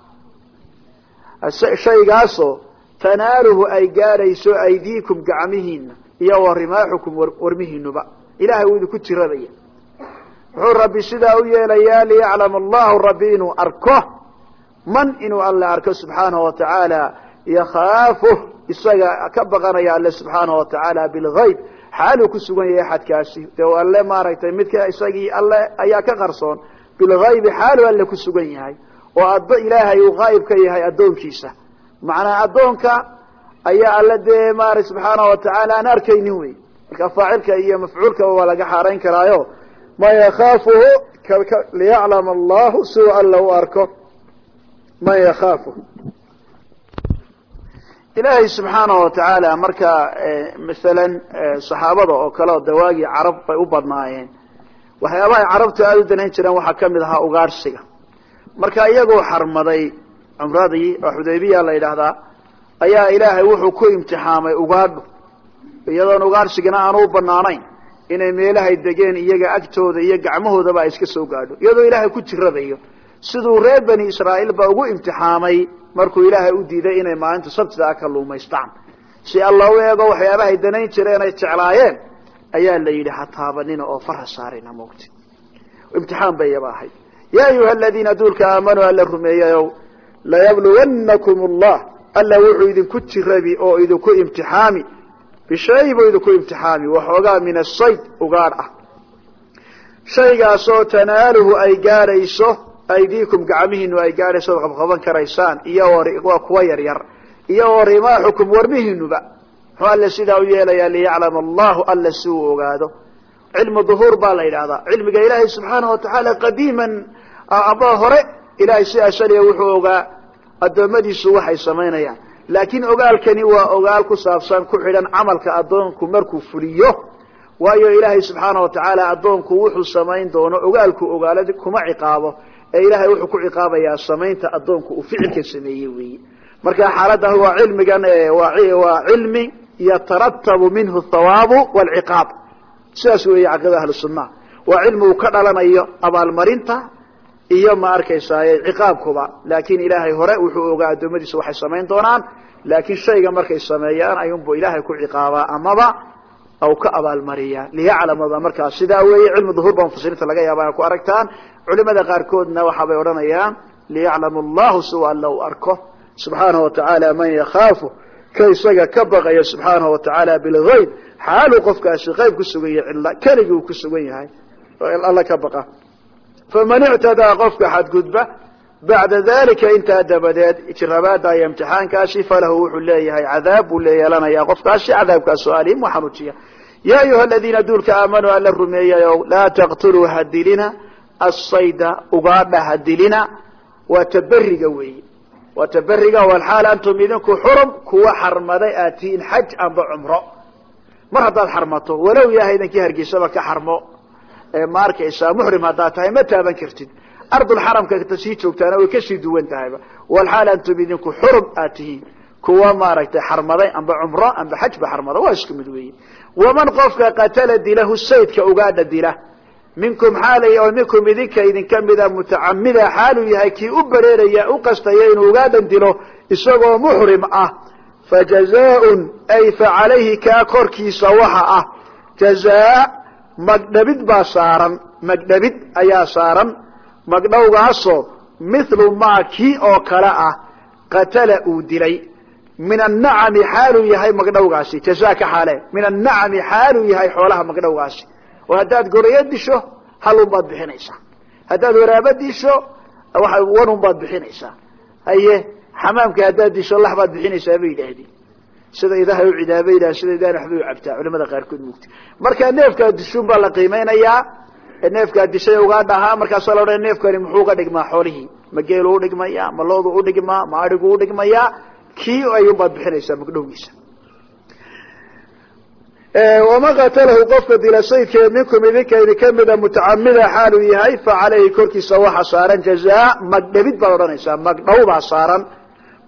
Shaygaasoo tanaaluhu ay gaadhayso aydiikum gacmihiina iyo wa rimaaxukum warmihiinuba. Ilahay wuu idinku jirabaya wuxuu rabbi sidaa u yeelayaa liyaclama allahu rabbi inuu arko man inuu alle arko subxaanahu watacaala yakhaafuh isaga ka baqanaya alle subxaanahu watacaala bilgayb xaaluu ku sugan yahay axadkaasi de alle maaragtay midka isagii alle ayaa ka qarsoon. Bilgaybi xaaluu alle ku sugan yahay. Oo ilaahay uu qaayib ka yahay addoonkiisa. Macnaa addoonka ayaa alle dee maarata subxaanahu watacaala aan arkaynin wey marka faacilka iyo mafcuulkaba waa laga xaarayn karaayo. Ma yakhaafuhu liyaclama allahu siuu alla u arko. Man yakhaafuhu. Ilaahay subxaanahu watacaala marka masalan saxaabada oo kale dawaagii carab bay u badnaayeen. Waxyaabahay carabtu aada u danayn jireen waxaa ka mid ahaa ugaarsiga. Marka iyagoo xarmaday cumradii oo xudaybiya la yidhaahdaa ayaa ilaahay wuxuu ku imtixaamay ugaadhu iyadoon ugaarsigana aanu u banaanayn inay meelahay degeen iyaga agtooda iyo gacmahoodaba ay iska soo gaadho. Iyadoo ilaahay ku jiradayo siduu reer bani israa'iil ba ugu imtixaamay markuu ilaahay u diiday inay maalinta sabtida ka luumaystaan si alla u eego waxyaabahay danayn jireen ay jeclaayeen ayaa la yidhi ha taabanina oo fara saarina mogti imtixaan bay iyaba ahayd. Ya ayuha aladiina duulka aamanuu alla rumeeyayow layabluwannakum allah alla wuxuu idinku jirabi oo idinku imtixaami. Bishay buu idinku imtixaami waxoogaa min asayd ugaadh ah. Shaygaasoo tanaaluhu ay gaadhayso aydiikum gacmihiinu ay gaadhayso od qabqaban karaysaan iyo waa kuwa yaryar iyo oo rimaaxukum warmihiinuba? Muxuu alle sidaa u yeelayaa liyaclama allahu alla si uu ogaado. Cilmu duhuur baa la yidhahdaa cilmiga ilaahay subxaana watacaala qadiiman aba hore ilahay si ashaliya wuxuu ogaa addoommadiisu waxay samaynayaan. Laakiin ogaalkani waa ogaal ku saabsan ku xidhan camalka addoonku markuu fuliyo waayo ilaahay subxaana watacaala addoonku wuxuu samayn doono ogaalku ogaala kuma ciqaabo ee ilahay wuxuu ku ciqaabayaa samaynta addoonku uu ficilka sameeyey weeye. Marka xaaladaha waa cilmigan waa cilmi yataratabu minhu thawaabu waalciqaab sidaas weeye caqida ahlu sunna. Waa cilmi uu ka dhalanayo abaalmarinta iyo ma arkaysaay ciqaabkuba. Laakin ilaahay hore wuxuu ogaa addoommadiisa waxay samayn doonaan. Laakiin shayga markay sameeyaan ayunbu ilaahay ku ciqaabaa amaba aw ka abaalmariyaa liyaclamaba markaa sidaa weeye cilmi duhuur ba mufasiriinta laga yaaba ku aragtaan. Culimada qaarkoodna waxaabay odhanayaan liyaclama allahu siu alla u arko. Subxaanahu watacaala man yakhaafu ka isaga ka baqaya subxaanahu watacaala bilgayb xaaluu qofkaasi qayb ku sugan yahay cilla keligii uu ku sugan yahay. Alla ka baqa faman ictadaa qofka xadgudba bacda dalika intaa dabadeed jirabaada iyo imtixaankaasi falahu wuxuu leeyahay cadaab buu leeyeelanaya qofkaasi cadaabkaasoo alim u xanuujiya ya ayuha aladiina duulka aamanuu alla rumeeyayo laa taqtuluu hadilina asayda ugaadha hadilina waa taberiga weeye waa taberiga walxaal antum idinku xurum kuwa xarmaday aad tihiin xaj amba cumro mar haddaad xarmato walow yahay idankii hargeysaba ka xarmo ma arkaysaa muxrim haddaad tahay ma taaban kartid. Ardulxaramka sii joogtaana way ka sii duwan tahayba. Walxaal antum idinku xurum aad tihiin. Kuwa maaragtay xarmaday amba cumro amba xajba xarmada waa isku mid weeye waman qofka qatala dilahu saydka ugaadha dila. Minkum xaalay oo minkum idinka idinka mida mutacamida xaaluu yahay kii u bareeraya u qastaya inuu ugaadhan dilo isagoo muxrim ah. Fajazaaun ay fa calayhi kaa korkiisa waxa ah. Jazaa magdhabid baa saaran magdhabid ayaa saaran magdhowgaasoo mithlu maa kii oo kale ah qatala uu dilay. Min annacami xaaluu yahay magdhowgaasi jazaa ka xaale. Min annacami xaaluu yahay xoolaha magdhowgaasi. Oo haddaad gorayo disho halun bixinaysaa. Haddaad waraaba disho wanun baad bixinaysaa. Haye xamaamka haddaad disho lax baad bixinaysaa bay yidhaahdeen sida idahay u cidaabay yidhah sida idaan waxbay u cabtaa. Culimada qaarkood mugti marka neefkaa dishuun baa la qiimeynayaa neefkaa dishay ugaa dhahaa markaasaa la odhanaya neefkani muxuu uga dhigmaa xoolihii. Ma geelu udhigmaya ma loodu udhigmaa ma adigu udhigmayaa kii ayun baad bixinaysaa magdhowgiisa. Waman qatalahu qofka dila saydkee minkum idinka idinka mida mutacamida xaaluu yahay fa calayhi korkiisa waxa saaran jazaa magdhabid baad odhanaysaa magdhow baa saaran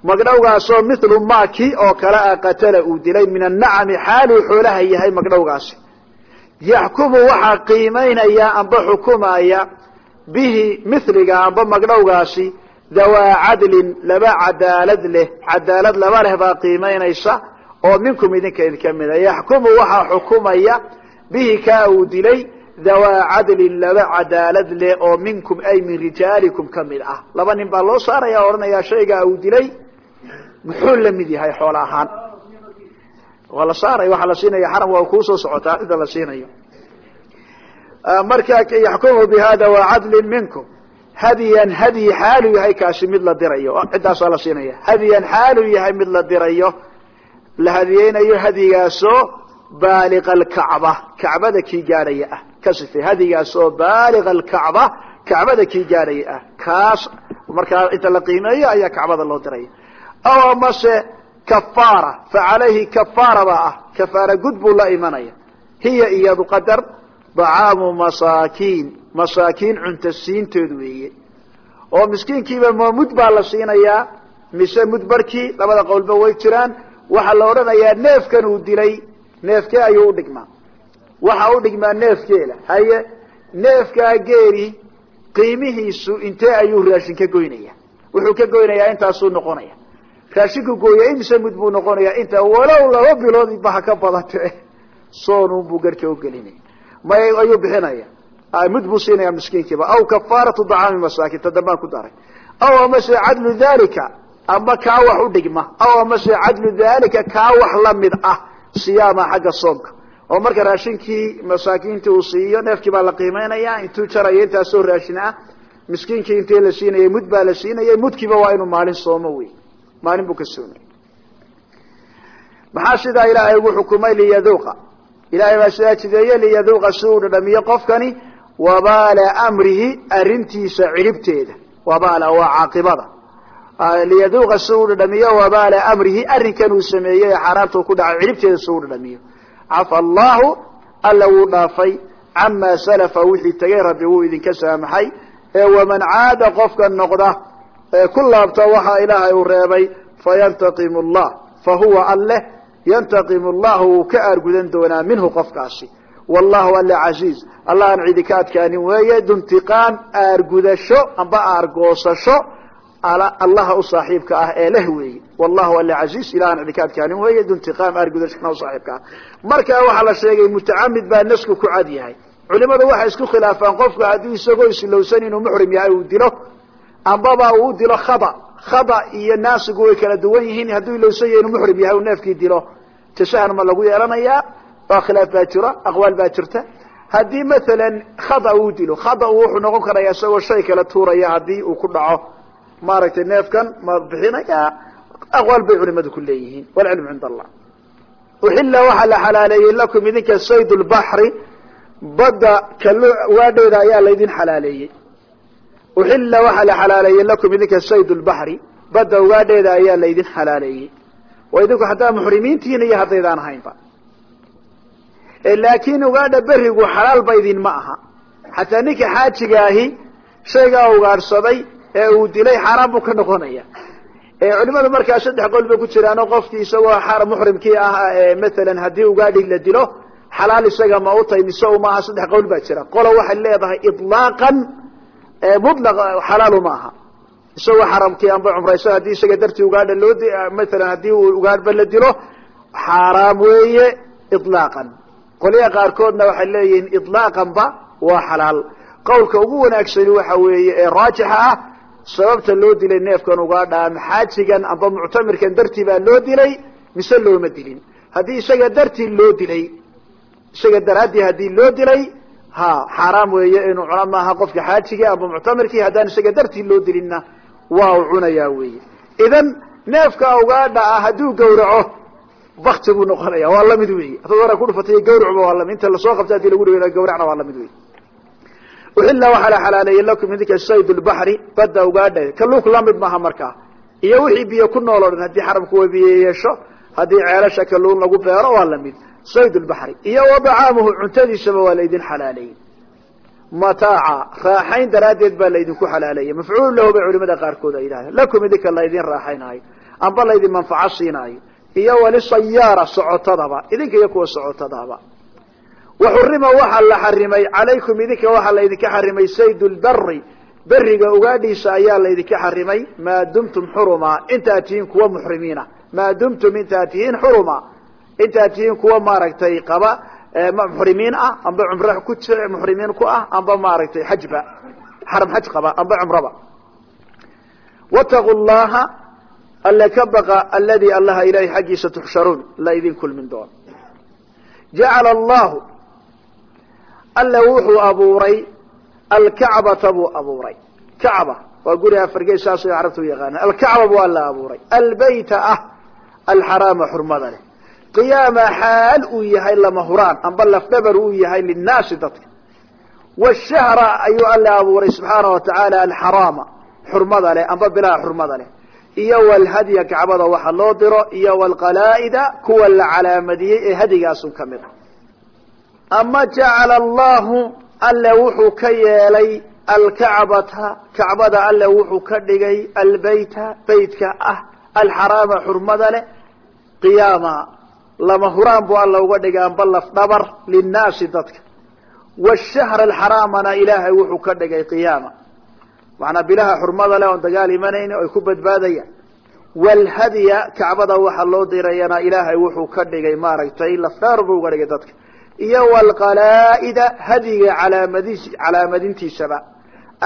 magdhowgaasoo mithlu ma oo kale ah qatala uu dilay min annacami xaaluu xoolaha yahay magdhowgaasi yaxkumu waxaa qiimaynaya amba xukumaya bihi mithliga amba magdhowgaasi dawaa cadlin laba cadaalad leh cadaalad laba leh baa qiimaynaysa oo minkum idinka idinka mida. yaxkumu waxaa xukumaya bihi kaa uu dilay dhawaa cadlin laba cadaalad leh oo minkum ay min rijaalikum ka mid ah. laba nin baa loo saaraya odhanayaa shaygaa uu dilay muxuu la mid yahay xoolo ahaan? Waa la saaray waxaa la siinaya xaram waa kuusoo socotaa cida la siinayo. Marka yaxkumu bihada waa cadlin minkum. Hadiyan hadyi xaalu yahay kaasi mid la dirayo. Ciddaasaa la siinaya hadiyan xaalu yahay mid la dirayo. La hadiyeynayo hadigaasoo baaliqa alkacba kacbada kii gaadhaya ah. Ka sife hadigaasoo baaliqa alkacba kacbada kii gaadhaya ah. Kaas markaa inta la qiimeeyo ayaa kacbada loo diraya aw amase kafaara fa calayhi kafaara baa ah. Kafaara gud buu la imanaya. Hiya iyadu qadar dacaamu masaakiin. Masaakiin cunta siintood weeye. Oo miskiinkiiba ma mud baa la siinayaa mise mudbarkii labada qowlba way jiraan. Waxaa la odhanayaa neefkan uu dilay neefkee ayuu udhigmaa waxa udhigmaa neefkeela. Haye neefkaa geeli qiimihiisu intee ayuu raashin ka goynaya wuxuu ka goynayaa intaasuu noqonaya raashinku gooya imise mud buu noqonayaa inta walow laba bilood baha ka badate soonun buu garhka ugelinaya may ayuu bixinaya. Mud buu siinaya miskiinkiiba. Aw kafaaratu dacaami masaakin ta dambaan ku daray. Aw amase cadlu dalika ama kaa wax udhigma aw amase cadlu dalika kaa wax la mid ah siyaama xagga soomka oo marka raashinkii masaakiintii uu siiyo neefkii baa la qiimeynaya intuu jaraya intaasoo raashin ah miskiinkii intii la siinayay mud baa la siinayay mudkiiba waa inuu maalin soomo wey maalin buu ka soomay. Maxaa sidaa ilaahay ugu xukumay liyaduuqa ilahay baa sidaa jideeye liyaduuqa si uu dhadhamiyo qofkani wabaala amrihi arintiisa cidhibteeda wabaala waa caaqibada. Liyaduuqa si uu dhadhamiyo wabaala amrihi arrinkan uu sameeyey ee uu ku dhacay cidhibteeda si uu dhadhamiyo cafa allahu alla wuu dhaafay. Camaa salafa wixii tegay rabbi wuu idinka saamaxay. Ee waman caada qofka noqda ee ku laabta waxa ilaahay uu reebay fayantaqimu llah fa huwa alleh yantaqimu llahu wuu ka aargudan doonaa minhu qofkaasi. Wallahu alle casiiz. Allah aan cidi ka adkaanin weeye duntiqaan aargudasho amba aargoosasho allaha u saaxiibka ah ee leh weeye. Wallahu alle casiiz. Ilah aan cidi ka adkaanin weeye duntiqaam aargudashona u saaxiibka ah. Markaa waxaa la sheegay mutacamid baa nasku ku cad yahay. Culimadu waxay isku khilaafaan qofku haddii isagoo islowsan inuu muxrim yahay uu dilo ambaba uu dilo khada khada iyo naasigu way kala duwan yihiin hadduu ilowsan yahay inuu muxrim yahay uu neefkii dilo. Tashahan ma lagu yeelanayaa waa khilaaf baa jira aqwaal baa jirta. Haddii maalan khada uu dilo khada uu wuxuu noqon karaya isagoo shay kala tuuraya haddii uu ku dhaco. Maaragtay neefkan ma bixinayaa aqwaal bay culimadu ku leeyihiin walcilmu cinda allah. Uxilla waxaa la xalaaleeyey lakum idinka sayd lbaxri badda kal waadheeda ayaa laydin xalaaleeyey uxilla waxaa la xalaaleeyey lakum idinka sayd lbaxri badda ugaadheeda ayaa laydin xalaaleeyey. Waa idinku haddaa muxrimiintihiin iyo haddaydaan ahaynba. Laakiin ugaadha berigu xalaalba idin ma aha. Xataa ninka xaajiga ahi shaygaa ugaadhsaday ee uu dilay xaaraan buu ka noqonaya. Culimadu markaa saddex qol bay ku jiraanoo qofkii isagoo muxrimkii ah maalan haddii ugaadhi la dilo xalaal isaga ma u tahay mise umaaha saddex qowl baa jira. Qola waxay leedahay ilaaqan xalaalu ma aha. Isagoo xaramkii amba cumrayso haddii isaga dartii ugaadha loo maalan haddii uu ugaadhba la dilo xaaraam weeye ilaaqan qolyaha qaarkoodna waxay leeyihiin ilaaqanba waa xalaal. Qawlka ugu wanaagsani waxa weeye ee raajixa ah sababta loo dilay neefkan ugaadha xaajigan amba muctamirkan dartii baa loo dilay mise looma dilin? Haddii isaga dartii loo dilay isaga daraaddii haddii loo dilay ha xaaraam weeye inuu cuna maaha qofka xaajigii amba muctamirkii haddaan isaga dartii loo dilinna. Waa uu cunayaa weeye. Idan neefka ugaadha ah hadduu gawraco bakti buu noqonaya waa la mid weeye. Hadaad hora ku dhufatay gawracba waa la mid inta la soo qabta haddii lagu dhaw gawracna waa la mid wey uxilla waxaa la xalaaleeyey lakum idinka sayd lbaxri badda ugaadha kalluunku la mid maaha markaa iyo wixii biyo ku nool o dhan haddii xaramku wa biyo yeesho haddii ceelasha kalluun lagu beero waa la mid sayd lbaxri iyo wadacaamuhu cuntadiisaba waa laydin xalaaleeyey mataaca raaxayn daraaddeed baa laydinku xalaaleeyey mafcuul lahu bay culimada qaarkood ay yidhahdeen lakum idinka laydin raaxaynaayo amba laydin manfaco siinaayo iyo walisayaara socotadaba. Idinka iyo kuwa socotadaba. Waxurima waxaa la xarimay calaykum idinka waxaa laydinka xarimay sayd lbari beriga ugaadhiisa ayaa laydinka xarimay maa dumtum xuruma intaad tihiin kuwa muxrimiina maa dumtum intaad tihiin xuruma intaad tihiin kuwa maaragtay qaba muxrimiin ah amba cumro ku muxrimiin ku ah amba maaragtay xajba xaram xaj qaba amba cumraba wataquu llaha alle ka baqa aladi allaha ilahay xaggiisa tuxsharuun la idin kulmin doono jacala allahu alle wuxuu abuuray alkacbata buu abuuray. Kacba waa guri afargeys saasay carabta yaqaanaan. Alkacba buu alla abuuray. Albayta ah alxaraama xurmada leh qiyaama xaal uu yahay lama huraan amba lafdhabar uu yahay linnaasi dadka. Washahra ayuu alle abuuray subxaana wa tacaala alxaraama xurmada leh amba bilaha xurmada leh. Iyo walhadya kacbada waxa loo diro iyo walqalaa'ida kuwa la calaamadiyey ee hadigaasun ka mid a ama jacala allahu alle wuxuu ka yeelay alkacbata kacbada alle wuxuu ka dhigay albayta beytka ah alxaraama xurmada leh qiyaama lama huraan buu alla uga dhigay amba lafdhabar linnaasi dadka. Washahra alxaraamana ilaahay wuxuu ka dhigay qiyaama. Macnaa bilaha xurmada leh oon dagaal imanayn oy ku badbaadayaan walhadya kacbada waxa loo dirayana ilaahay wuxuu ka dhigay maaragtay lafdhabar buu uga dhigay dadka. Iyo walqalaa'ida hadiga calaamadis calaamadintiisaba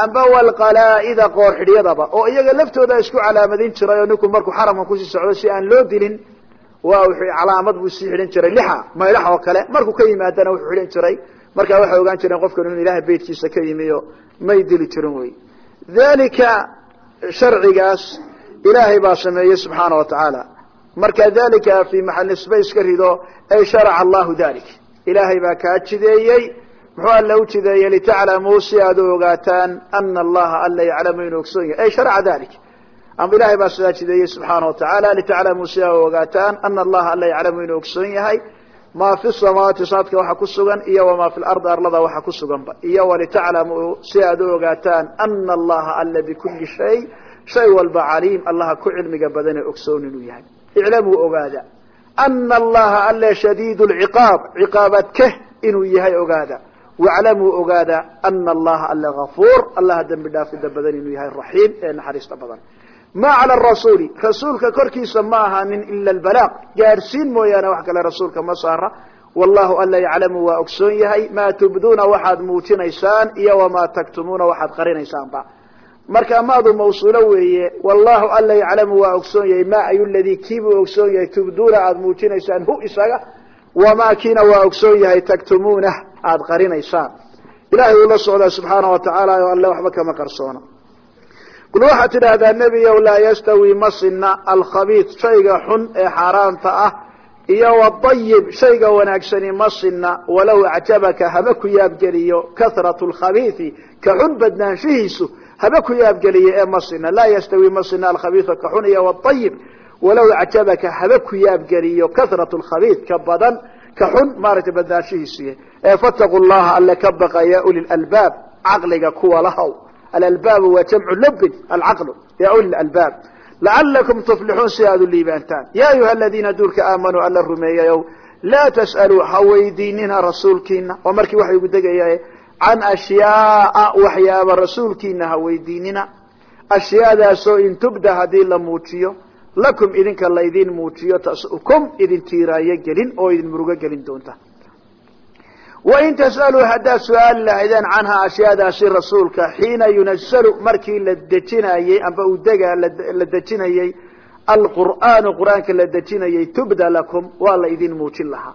amba walqalaa'ida qoor xidhyadaba oo iyaga laftooda isku calaamadin jiray oo ninku markuu xaramka ku sii socdo si aan loo dilin waa wuxuu calaamad buu sii xidhan jiray. Lixa maydhax oo kale markuu ka yimaadana wuxuu xidhan jiray. Markaa waxay ogaan jireen qofkan inuu ilaahay beytkiisa ka yimi o may dili jirin wey. Dalika sharcigaas ilaahay baa sameeyey subxaana wa tacaala marka dalika fi maxal nisbe iska rido ay sharaca allahu dalik. Ilaahay baa kaa jideeyey. Muxuu alla u jideeyey litaclamuu si aad u ogaataan ana allaha alla yaclamu inuu ogsoon yahay. Ay sharaca dalik ama ilahay baa sidaa jideeyey subxaana wa tacaala litaclamuu si aad u ogaataan ana allaha alla yaclamu inuu ogsoon yahay ma fi samaawaati saadka waxa ku sugan iyo wama fi lardi arlada waxa ku suganba. Iyo walitaclamuu si aad u ogaataan ana allaha alla bikuli shay shay walba caliim allaha ku cilmiga badane ogsoon inuu yahay. Iclamuu ogaada ana allaha alle shadiid lciqaab ciqaabadkeh inuu yahay ogaada. Waclamuu ogaada ana allaha alle gafuur allaha dembi dhaafida badan inuu yahay raxiim ee naxariista badan ma cala rasuuli rasuulka korkiisa ma ahaanin ila albalaaq. Gaadhsiin mooyaane wax kale rasuulka ma saara. Wallahu alla yaclamu waa ogsoon yahay maa tubduuna waxaad muujinaysaan iyo wamaa taktumuuna waxaad qarinaysaanba marka maadu mawsuulo weeye wallahu alla yaclamu waa ogsoon yahay ma ayu ladii kiibuu ogsoon yahay tubduuna aada muujinaysaan hu isaga wamaa kiina waa ogsoon yahay taktumuuna aada qarinaysaan. Ilahay uu socdaa subxaana wa tacaala oo alle waxba kama qarsoona kul waxaad tidhaahdaa nebiyow laa yastawi ma sina alkhabiid shayga xun ee xaaraanta ah iyo waayib shayga wanaagsani ma sina walow acjabaka haba ku yaabgeliyo kahratu lkhabiidi ka xun badnaanshihiisu haba ku yaabgeliyo ee ma sina laa yastawi ma sina alkhabiida ka xun iyo waayib walow acjabaka haba ku yaabgeliyo kahratu lkhabiid ka badan ka xun maaragtay badnaanshihiisu ee fataquu llaha alle ka baqa ya uli lalbaab caqliga kuwa lahow alalbaab waa jamcu lubin alcaqlu ya uli albaab lacalakum tuflixuun si aad u liibaantaan ya ayuha aladiina duulka aamanuu alla rumeeyayow laa tas'aluu ha weydiinina rasuulkiina waa markii waxa igu degaya can ashyaaa waxyaaba rasuulkiina ha weydiinina ashyaadaasoo in tubda haddii la muujiyo lakum idinka laydin muujiyo tasukum idin tiiraayo gelin oo idin murugo gelin doonta wain tas'aluu haddaad su'aali lahaydeen canhaa ashyaadaasi rasuulka xiina yunazalu markii la dejinayey amba uu dega la dejinayey alqur'aanu qur'aanka la dejinayey tubda lakum waa la idin muujin lahaa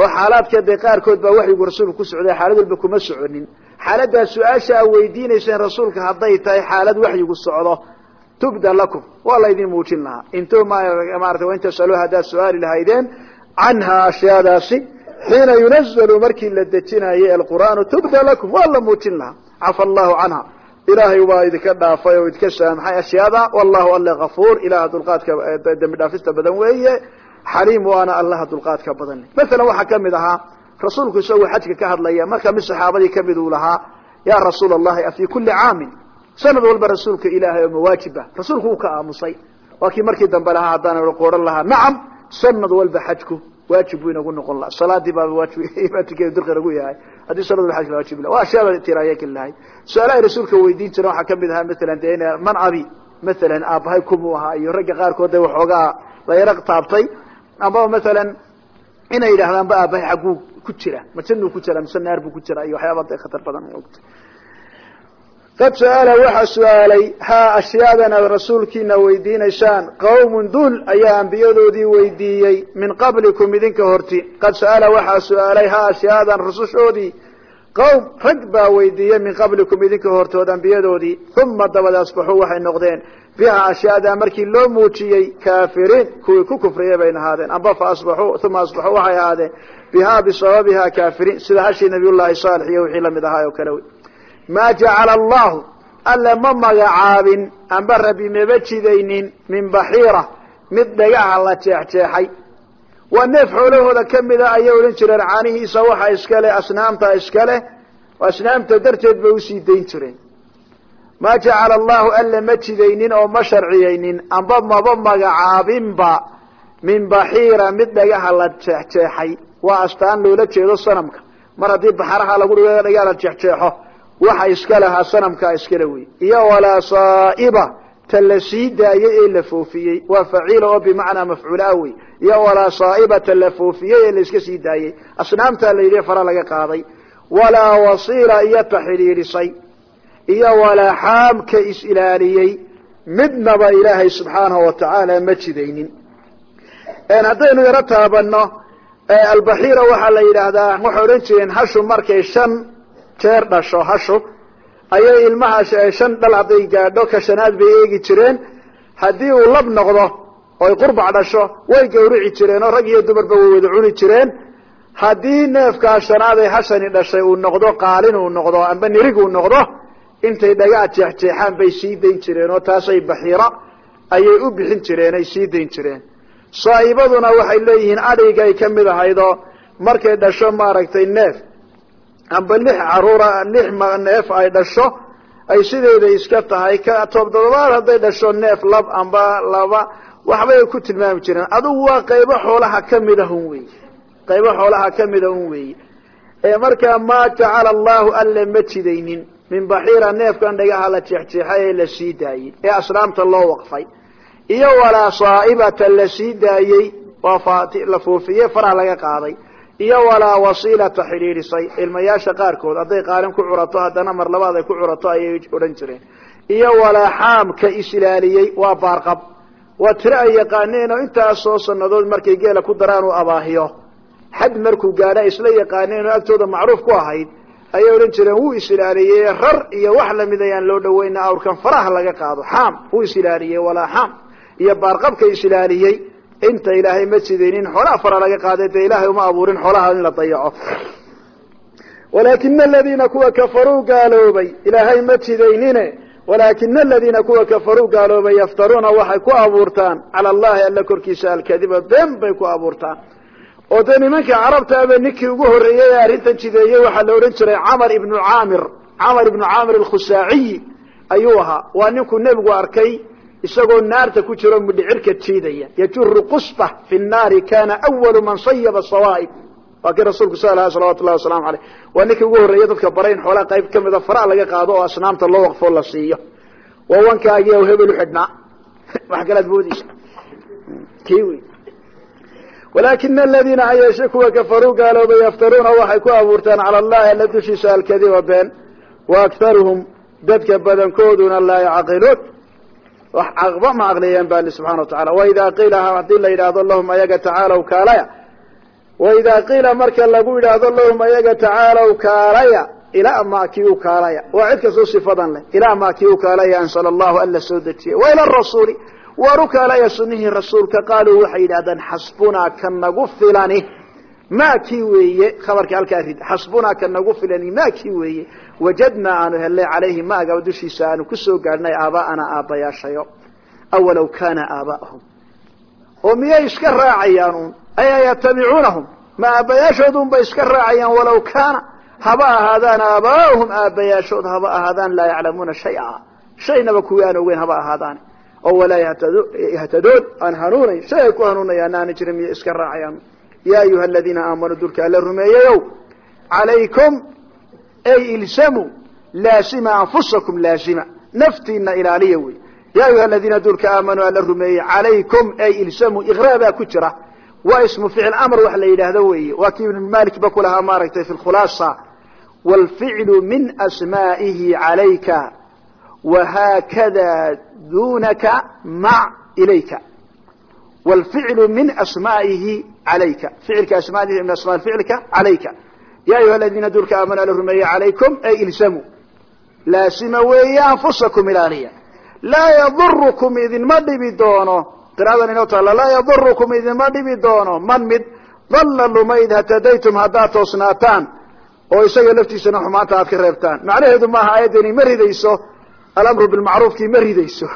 oo xaalaadkeeda qaarkood baa waxyigu rasuulku ku socday xaalad walba kuma soconin xaaladdaa su'aasha a weydiinayseen rasuulka hadday tahay xaalad waxyigu socdo tubda lakum waa la idin muujin lahaa int maarata wain tasaluu xiina yunazalu markii la dejinayey alqur'aanu tubda lakum waa la muujin lahaa cafa allahu canha ilaahay waa idinka dhaafay oo idinka saamaxay ashyaada wallahu alle kafuur ilaha dulqaadka dembi dhaafista badan weeye xaliim waana allaha dulqaadka badan masalan waxaa ka mid ahaa rasuulku isagoo xajka ka hadlaya marka mid saxaabadii ka mid uu lahaa ya rasuula allahi afi kuli caamin sanad walba rasuulka ilaahay oo mawaajiba rasuulku uu ka aamusay waa kii markii dambe lahaa haddaan qoran lahaa nacam sanad walba xajku waajib buu inagu noqon laha salaadii baaba waajibtikeedu dirqa nagu yahay. Haddii sanad walba xajka waajib laha waa ashyaada tiraaye ka lahay. Su'aalahay rasuulka weydiin jira waxaa ka mid ahaa masalan de man abi masalan aabahay kumuu ahaa iyo ragga qaarkood de waxoogaa layra taabtay. Ambaba masalan inay yidhahdaan ba aabahay xagguu ku jira. Ma januu ku jira mise naar buu ku jira iyo waxyaaba da khatar badan ogta qad su'aala waxaa su'aalay haa ashyaadana rasuulkiina weydiinaysaan. Qawmun dul ayaa ambiyadoodii weydiiyey min qablikum idinka horti. Qad su'aala waxaa su'aalay haa ashyaadan rusushoodii. Qawm rag baa weydiiyey min qablikum idinka hortood ambiyadoodii. Uma dabada asbaxuu waxay noqdeen. Biha ashyaadaa markii loo muujiyey kaafiriin kuwii ku kufriyay bayna ahaadeen amba fa asbaxuu uma asbaxuu waxay ahaadeen. Bihaa bisababiha kaafiriin sida hashii nabiy saalix iyo wixii la mid ahaa oo kale. wey maa jacala allahu alle ma magacaabin amba rabi maba jidaynin min baxiira mid dhagaha la jeexjeexay. Waa neef xoolahooda kamida ayay odhan jireen caanihiisa iska leh asnaamta iska leh asnaamta darteed bay u sii dayn jireen. Maa jacala allahu alle ma jidaynin oo ma sharciyaynin amba maba magacaabinba min baxiira mid dhagaha la jeexjeexay. Waa astaan loola jeedo sanamka. Mar haddii baxaraha lagu dhigo dhagaha la jeexjeexo waxa iska lahaa sanamkaa iskale wey iyo walaa saaiba ta la sii daayey ee la foofiyey. Waa faciila oo bimacnaa mafcuulaa wey iyo walaa saaiba ta la foofiyey ee la iska sii daayey. Asnaamtaa la fara laga qaaday. Walaa wasiila iyo ta xidhiidhisay. Iyo walaa xaamka is-ilaaliyey midnaba ilaahay subxaanahu watacaala ma jidaynin. Haddaynu yaro taabano albaxiira waxaa la yidhaahdaa waxay odhan jireen hashu markay shan jeer dhasho hashu ayay ilmaha shan dhal hadday gaadho ka shanaad bay eegi jireen. Haddii uu lab noqdo oy qurbac dhasho way gawrici jireen oo rag iyo dumarba way wada cuni jireen. Haddii neefkaa shanaad ee hashani dhashay uu noqdo qaalin uu noqdo amba nirig uu noqdo intay dhagaa jeexjeexaan bay sii dayn jireen oo taasay baxiira ayay u bixin jireen ay sii dayn jireen. Saa'ibaduna waxay leeyihiin adhigay ka mid ahaydoo markay dhasho maaragtay neef amba lix caruura lix neef ay dhasho ay sideeda iska tahay ka toddobaad hadday dhasho neef lab amba laba waxbay ku tilmaami jireen. Adugu waa qaybo xoolaha kamida un wey qaybo xoolaha kamida un weeye. Ee markaa maa jacala allahu alle ma jidaynin min baxiira neefkan dhagaha la jeexjeexay ee la sii daayey ee asnaamta loo waqfay iyo walaa saa'ibata la sii daayey waa la foofiyey faraha laga qaaday iyo walaa wasiilata xidhiidhisay. Ilmayaasha qaarkood hadday qaalin ku curato haddana mar labaad ay ku curato ayay odhan jireen. Iyo walaa xaamka is-ilaaliyey waa baarqab. Waa tiro ay yaqaaneen oo intaasoo sanadood markay geela ku daraan uu abaahiyo. Xad markuu gaadha isla yaqaaneen oo agtooda macruuf ku ahayd ayay odhan jireen wuu is-ilaaliyey rar iyo wax la mid ayaan loo dhaweyna awrkan faraha laga qaado. Xaam wuu is-ilaaliyey walaa xaam. Iyo baarqabka is-ilaaliyey inta ilaahay ma jidaynin xoolaha fara laga qaaday dee ilaahay uma abuurin xoolaha in la dayaco. Walaakina aladiina kuwa kafaruu gaaloobay ilaahay ma jidaynine walaakina aladiina kuwa kafaruu gaaloobay yaftaruuna waxay ku abuurtaan cala allahi alla korkiisa alkadiba been bay ku abuurtaan. Oo dee nimanka carabtaaba ninkii ugu horreeyey ee arrintan jideeyey waxaa la odhan jiray camar ibnu caamir. Camar ibnu caamir alkhusaaciyi ayuu ahaa. Waa ninkuu nebigu arkay isagoo naarta ku jiro mudhicirka jiidaya. Yajuru qusba fi nnaari kana awalu man sayaba sawaa'ib. Waa kii rasuulku sa laha salawatu llahi wasalaamu aleyh waa ninkii ugu horreeyey dadka bara in qayb ka mida faraha laga qaado oo asnaamta loo waqfo la siiyo. O hebel uxidhnaa wax kalaad moodeysa kii wey walaakina aladiina hayeeshe kuwa kafaruu gaaloobay yaftaruuna waxay ku abuurtaan cala allahi alla dushiisa alkadiba been wa akharuhum dadka badankooduna laa yacqiluun wax caqba ma aqliyeen bani subxana wa tacala waidaa qiila haddii la yidhaahdo lahum ayaga tacaalow kaalaya. Waidaa qiila marka lagu yidhaahdo lahum ayaga tacaalow kaalaya ilaa ma kii u kaalaya. Waa cid kastoo sifadan leh ilaa ma kii u kaalaya ansala allahu alla soo dejiyey. Wa ila rasuuli waar u kaalaya sunihii rasuulka qaaluu waxay yidhahdeen xasbunaa ka nagu filani. Ma kii weeye khabarkii halkaa rid xasbunaa ka nagu filani. Ma kii weeye wajadnaa aanu helnay calayhi maaga dushiisa aanu ku soo gaadhnay aaba'ana aabbayaashayo awalow kaana aabaahum. Oo miyay iska raacayaan un aya yatabicuunahum ma aabbayaashoodun bay iska raacayaan walaw kaana? Haba ahaadaan aabaahum aabbayaashood haba ahaadaan laa yaclamuuna shaya. Shaynaba kuwii aan ogeyn haba ahaadaan. Oo walaa yahtadoon aan hanuunayn. Shay ay ku hanuunayaan aana jirin miyay iska raacayaan. Ya ayuha aladiina aamanuu dulka alla rumeeyeyow. Calaykum ay ilsamuu laasima anfusakum laasima. Naftiina ilaaliya wey ya ayuha aladiina dulka aamanuu alla rumeeyey calaykum ay ilsamuu iqraa baa ku jira. Waa ismu ficil amr wax la yidhaahdo weeye. Waa kii ibn malik ba ku lahaa maaragtay fi khulaasa. Wاlficlu min asma'ihi calayka wahakada dunaka mac ilayka. Wاlficlu min asma'ihi calayka. Ficilka asmadihi min asma ficilka calayka ya ayuha aladiina duulka aamanu ala rumeeye calaykum ay ilzamu laasima weeye anfusakum ilaaliya laa yadurukum idinma dhibi doono qiraadan inoo taalla laa yadurukum idinma dhibi doono man mid dalla lumayd hatadaytum haddaad toosnaataan oo isaga laftiisana xumaanta aad ka reebtaan macnaheedu maaha aayaddani ma ridayso alamru bilmacruufkii ma ridayso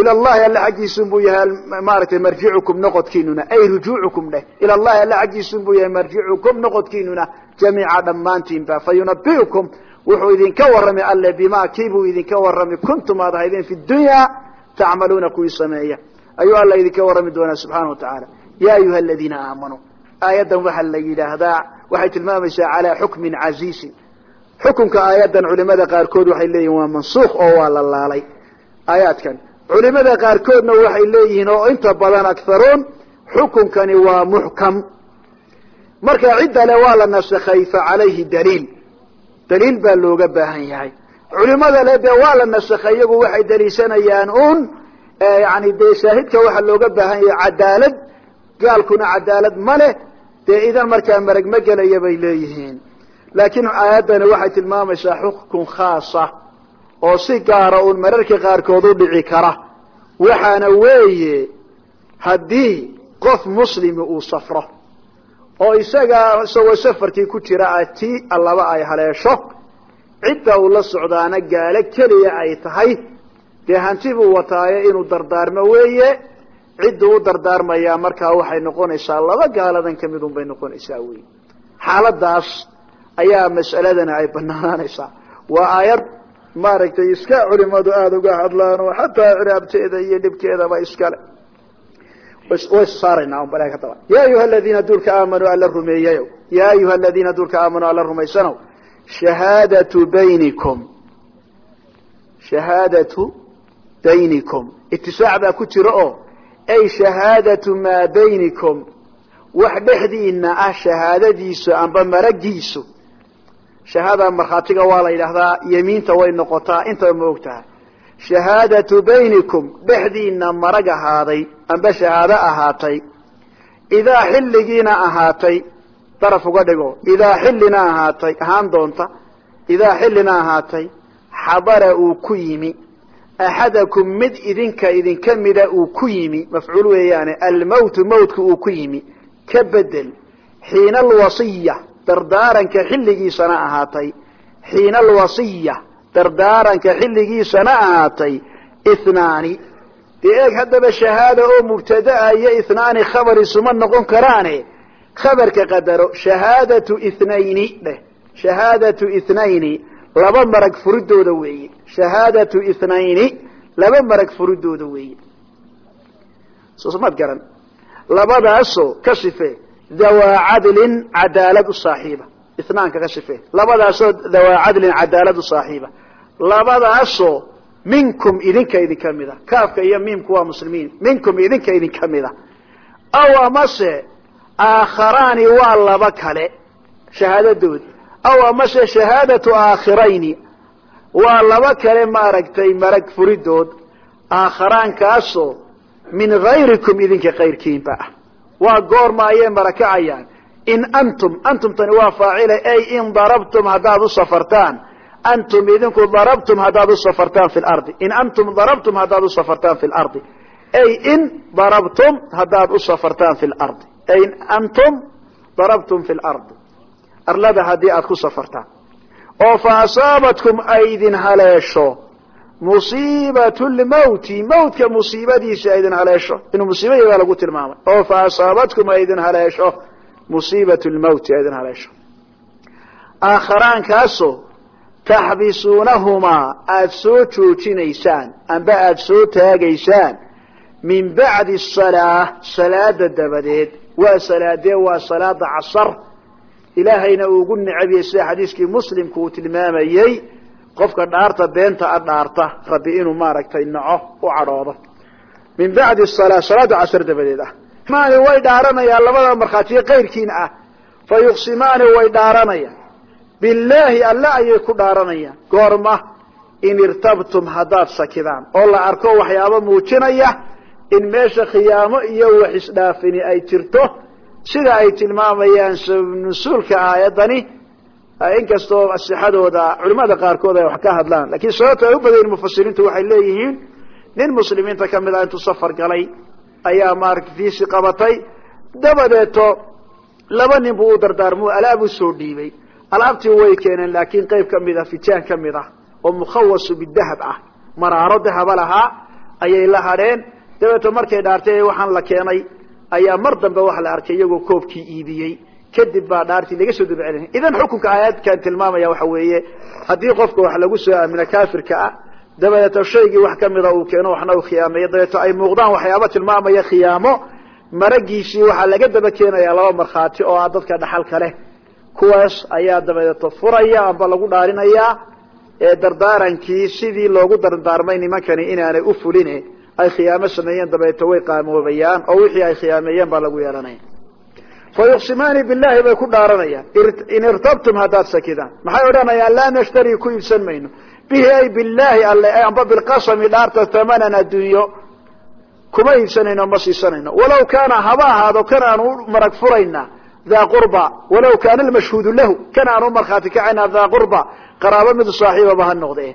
ila allahi alla xaggiisun buu yahay maaragtay marjicukum noqodkiinuna ay rujuucukum dheh ila allahi alla xaggiisun buu yahay marjicukum noqodkiinuna jamiica dhammaantiinba fa yunabiukum wuxuu idinka warramay alle bima kiibuu idinka warramay kuntum aad ahaydeen fi dunya tacmaluuna kuwii sameeya. Ayuu alla idinka warrami doonaa subxaana wa tacaala. Ya ayuha aladiina aamanuu aayaddan waxaa la yidhaahdaa waxay tilmaamaysaa calaa xukmin casiisin xukunka aayaddan culimada qaarkood waxay leeyihiin waa mansuukh oo waa la laalay. Aayaadkan culimada qaarkoodna waxay leeyihiin oo inta badan akharuun xukunkani waa muxkam marka cidda le waa la nasakhay fa calayhi daliil. Daliil baa looga baahan yahay. Culimada le dee waa la nasakhay iyagu waxay daliishanayaan un yani dee shaahidka waxaa looga baahan yahay cadaalad gaalkuna cadaalad ma leh dee idan markaa marag ma gelaya bay leeyihiin. Laakiin aayaddani waxay tilmaamaysaa xukun khaasa oo si gaara uun mararka qaarkood u dhici kara. Waxaana weeye haddii qof muslimi uu safro oo isaga isagoo safarkii ku jira ti allaba ay haleesho cidda uu la socdaana gaalo keliya ay tahay. Dee hanti buu wataayo inuu dardaarmo weeye? Cidda u dardaarmayaa markaa waxay noqonaysaa laba gaaladan ka midun bay noqonaysaa wey xaaladaas ayaa mas'aladana ay banaanaanaysaa waa aayad maaragtay iska culimadu aada uga hadlaan oo xataa ciraabteeda iyo dhibkeedaba iskale way saaraynaa bal ka daba ya ayuha aladiina duulka aamanuu alla rumeeyayo ya ayuha aladiina duulka aamanuu alla rumaysanow. Shahaadatu baynikum. Shahaadatu baynikum. Itisaac baa ku jira oo ay shahaadatu maa baynikum. Wax dhexdiina ah shahaadadiisu amba maragiisu. Shahaada markhaatiga waa la yidhaahdaa yemiinta way noqotaa intaba ma og tahay shahaadatu baynikum dhexdiina marag ahaaday amba shahaado ahaatay idaa xilligiina ahaatay daraf uga dhigo idaa xillina ahaatay ahaan doonta idaa xillina ahaatay xadara uu ku yimi. Axadakum mid idinka idinka mida uu ku yimi mafcuul weeyaane almowtu mowtka uu ku yimi ka bedel xiina alwasiya dardaaranka xilligiisana ahaatay xiina alwasiya dardaaranka xilligiisana ahaatay ithnaani dee eeg haddaba shahaada oo mubtadaa iyo ithnaani khabar isuma noqon karaane khabarka qadaro shahaadatu ithnayni dheh shahaadatu ithnayni laba marag furidooda weeye shahaadatu ithnayni laba marag furidooda weeye. Soosmaad garan labadaasoo ka sife dawaa cadlin cadaalad u saaxiiba inaanka ka labadaasoo dawaa cadlin cadaalad u saaxiiba labadaasoo minkum idinka idinka mida kaafka iyo miimku waa muslimiin. Minkum idinka idinka mida aw amase aakharaani waa laba kale shahaadadood aw amase shahaadatu aakhirayni waa laba kale maaragtay marag furidood. Aakharaankaasoo min hayrikum idinka kayrkiinba ah. Waa goorma ayay marakacayaan in antum antumtani waa faacile ay in darabtum haddaad u safartaan antum idinku darabtum haddaad u safartaan fi lardi in antum darabtum haddaad u safartaan fi lardi ay in darabtum haddaad u safartaan fi lardi ay in antum darabtum fi lardi arlada haddii aad ku safartaan oo fa asaabatkum ay idin haleesho musiibatu lmawti mawtka musiibadiisa ay idin haleesho inuu musiibaya baa lagu tilmaamay oo fa asaabatkum ay idin haleesho musiibatu lmawti ay idin haleesho aakharaankaasoo taxbisuunahumaa aada soo joojinaysaan amba aada soo taagaysaan min bacdi salaa salaada dabadeed waa salaadee waa salaada casar ilaahayna uu ugu necabiyey sida xadiiskii muslimku uu tilmaamayey qofka dhaarta beenta a dhaarta rabbi inuu maaragtay naco u cadhoodo min bacdi salaa salaada casar dabadeed ah mani way dhaaranayaan labada markhaatiye kayrkiina ah fa way dhaaranayaan billaahi alle ayay ku dhaaranayaan. Goorma in irtabtum haddaad sakidaan oo la arko waxyaabo muujinaya in meesha khiyaamo iyo wax isdhaafini ay jirto. Sida ay tilmaamayaan nusuulka aayadani inkastoo asixadooda culimada qaarkood ay wax ka hadlaan. Lakiin sababta ay u badayin mufasiriintu waxay leeyihiin nin muslimiinta ka mid ah intuu safar galay ayaa maarata fiisi qabatay. Dabadeeto laba nin buu u dardaarmo alaab u soo dhiibay alaabtii way keeneen laakiin qayb ka mid ah fijaan ka mid ah oo mukhawasu bidahab ah. Maraaro dahaba lahaa ayay la hadheen. Dabeeto markay dhaartay waxaan la keenay ayaa mar dambe waxa la arkay iyagoo koobkii iibiyey. Kadib baa dhaartii laga soo dabcelin idan xukunka aayadkan tilmaamaya waxa weeye haddii qofka wax lagu soo aamino kafirka ah dabadeeto shaygii wax kamida uu keeno waxna uu khiyaameeyo dabeeto ay muuqdaan waxyaaba tilmaamaya khiyaamo. Maragiisii waxaa laga daba keenaya laba markhaati oo ah dadka dhaxalka leh kuwaas ayaa dabadeeto furaya amba lagu dhaarinayaa ee dardaarankii sidii loogu dardaarmay nimankani inaanay u fulin ay khiyaamo sameeyeen dabeeto way qaamoobayaan oo wixii ay khiyaameeyeen baa lagu yeelanaya fa yuqsimaani billahi bay ku dhaaranayaan in irtabtum haddaad sakidaan. Maxay odhanayaan laa nashtari ku iibsan mayno. Bihi ay billahi alle amba bilqasami dhaarta tamanan adduunyo kuma iibsanayno ma siisanayno walaw kaana haba ahaado kan aanu marag furayna daa qurba walaw kaana almashhuudu lahu kan aanu markhaati kacayna daa qurba qaraabo mid saaxiibaba ha noqde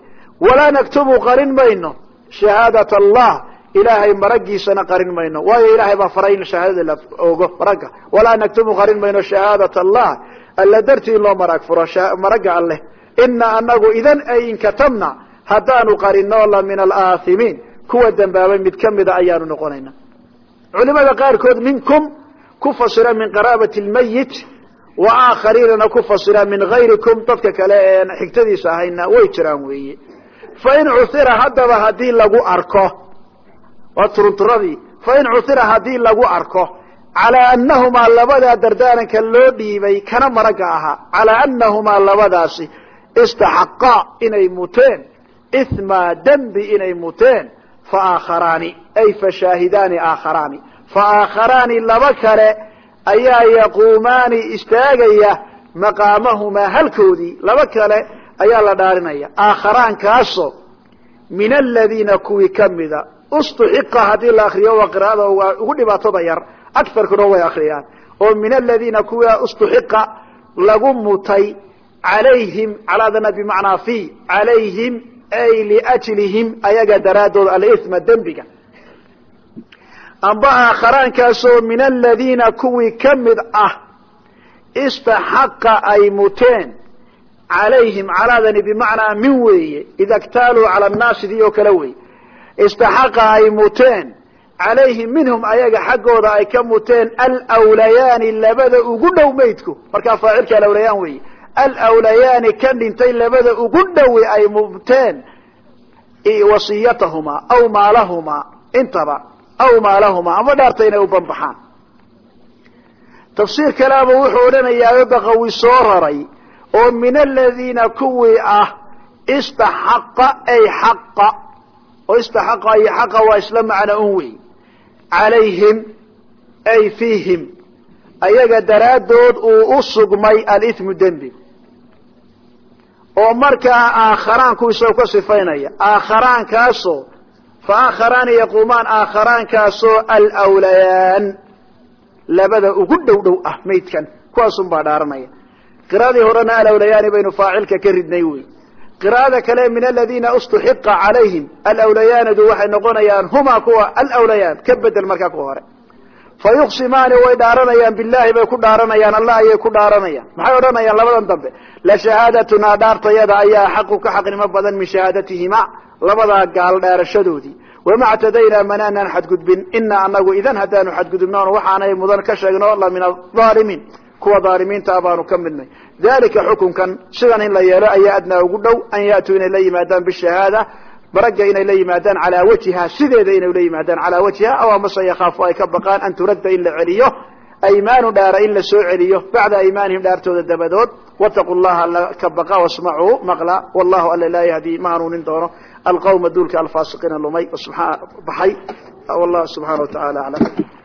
walaa naktubu qarin mayno shahaadat allah ilaahay maragiisana qarin mayno waayo ilahay baa faray in shahaadada la ogo maragga walaa naktubu qarin mayno shahaadat allah alla dartii in loo marag furo maragga alleh ina anagu idan ay inkatamna haddaanu qarino la min alaathimiin kuwa dembaabay mid kamida ayaanu noqonayna ku fasira min qaraabati lmayit wa aakhariinana ku fasira min gayrikum dadka kale een xigtadiisa ahayna way jiraan weeye. Fain cuhira haddaba haddii lagu arko waa turunturadii fain cuhira haddii lagu arko calaa anahumaa labadaa dardaaranka loo dhiibay kana maragga ahaa calaa anahumaa labadaasi istaxaqaa inay muteen ithmaa dembi inay muteen fa aakharaani ay fa shaahidaani aakharaani fa aakharaani laba kale ayaa yaquumaani istaagaya maqaamahumaa halkoodii. Laba kale ayaa la dhaarinaya. Aakharaankaasoo min aladiina kuwii kamida ustuxiqa haddii la akriyo waa qiraada waa ugu dhibaatada yar. Akarkuna way akriyaan oo min aladiina kuwia ustuxiqa lagu mutay calayhim calaadana bimacnaa fi calayhim ay liajlihim ayaga daraadooda alithma dembiga amba aakharaankaasoo min aladiina kuwii ka mid ah istaxaqa ay muteen calayhim calaadani bimacnaa min weeye ida ktaaluu cala annaasi dii oo kale wey istaxaqa ay muteen calayhim minhum ayaga xaggooda ay ka muteen alwlayaani labada ugu dhow maydku markaa faacilka alawlayaan weeye alwlayaani ka dhintay labada ugu dhowi ay muteen wasiyatahumaa aw maalahumaa intaba aw maalahumaa ama dhaarta inay u banbaxaan. Tafsiir kaleaba wuxuu odhanayaa baqawi soo raray oo min aladiina kuwii ah istaxaqa ay xaqa oo istaxaqa iyo xaqa waa isla macna un wey calayhim ay fiihim. Ayaga daraaddood uu u sugmay alithmu dembi. Oo markaa aakharaanku isagoo ka sifaynaya. Aakharaankaasoo fa aakharaani yaquumaan aakharaankaasoo alwlayaan labada ugu dhow dhow ah maydkan kuwaasun baa dhaaranaya qiraadii horena alawlayaani baynu faacilka ka ridnay wey qiraa'ada kale min aladiina ustuxiqa calayhim alawlayaanidu waxay noqonayaan huma kuwa alawlayaan ka bedel markaa kuwa hore fa yuqsimaani way dhaaranayaan billahi bay ku dhaaranayaan allah ayay ku dhaaranayaan maxay odhanayaan labadan dambe la shahaadatunaa dhaartayada ayaa xaqu ka xaqnimo badan min shahaadatihima labadaa gaal dhaarashadoodii wama ctadaynaa manaanaan xadgudbin. Ina anagu idan haddaanu xadgudubnoon waxaanay mudan ka sheegno la min aalimiin kuwa aalimiinta baanu ka midnay. Dalika xukunkan sidan in la yeelo ayaa adnaa ugu dhow an yaatuu inay la yimaadaan bishahaada. Maragga inay la yimaadaan calaa wajhiha sideeda inay la yimaadaan calaa wajhiha aw amase yakhaafu ay ka baqaan an turadda in la celiyo aymaanu dhaara in la soo celiyo. Bacda aymaanihim dhaartooda dabadood wataqu llaha ka baqa wasmacuu maqla. Wallahu alla laa yahdi ma hanuunin doono alqawma duulka alfaasiqiina lumay baxay wallah subxana wa taala aclam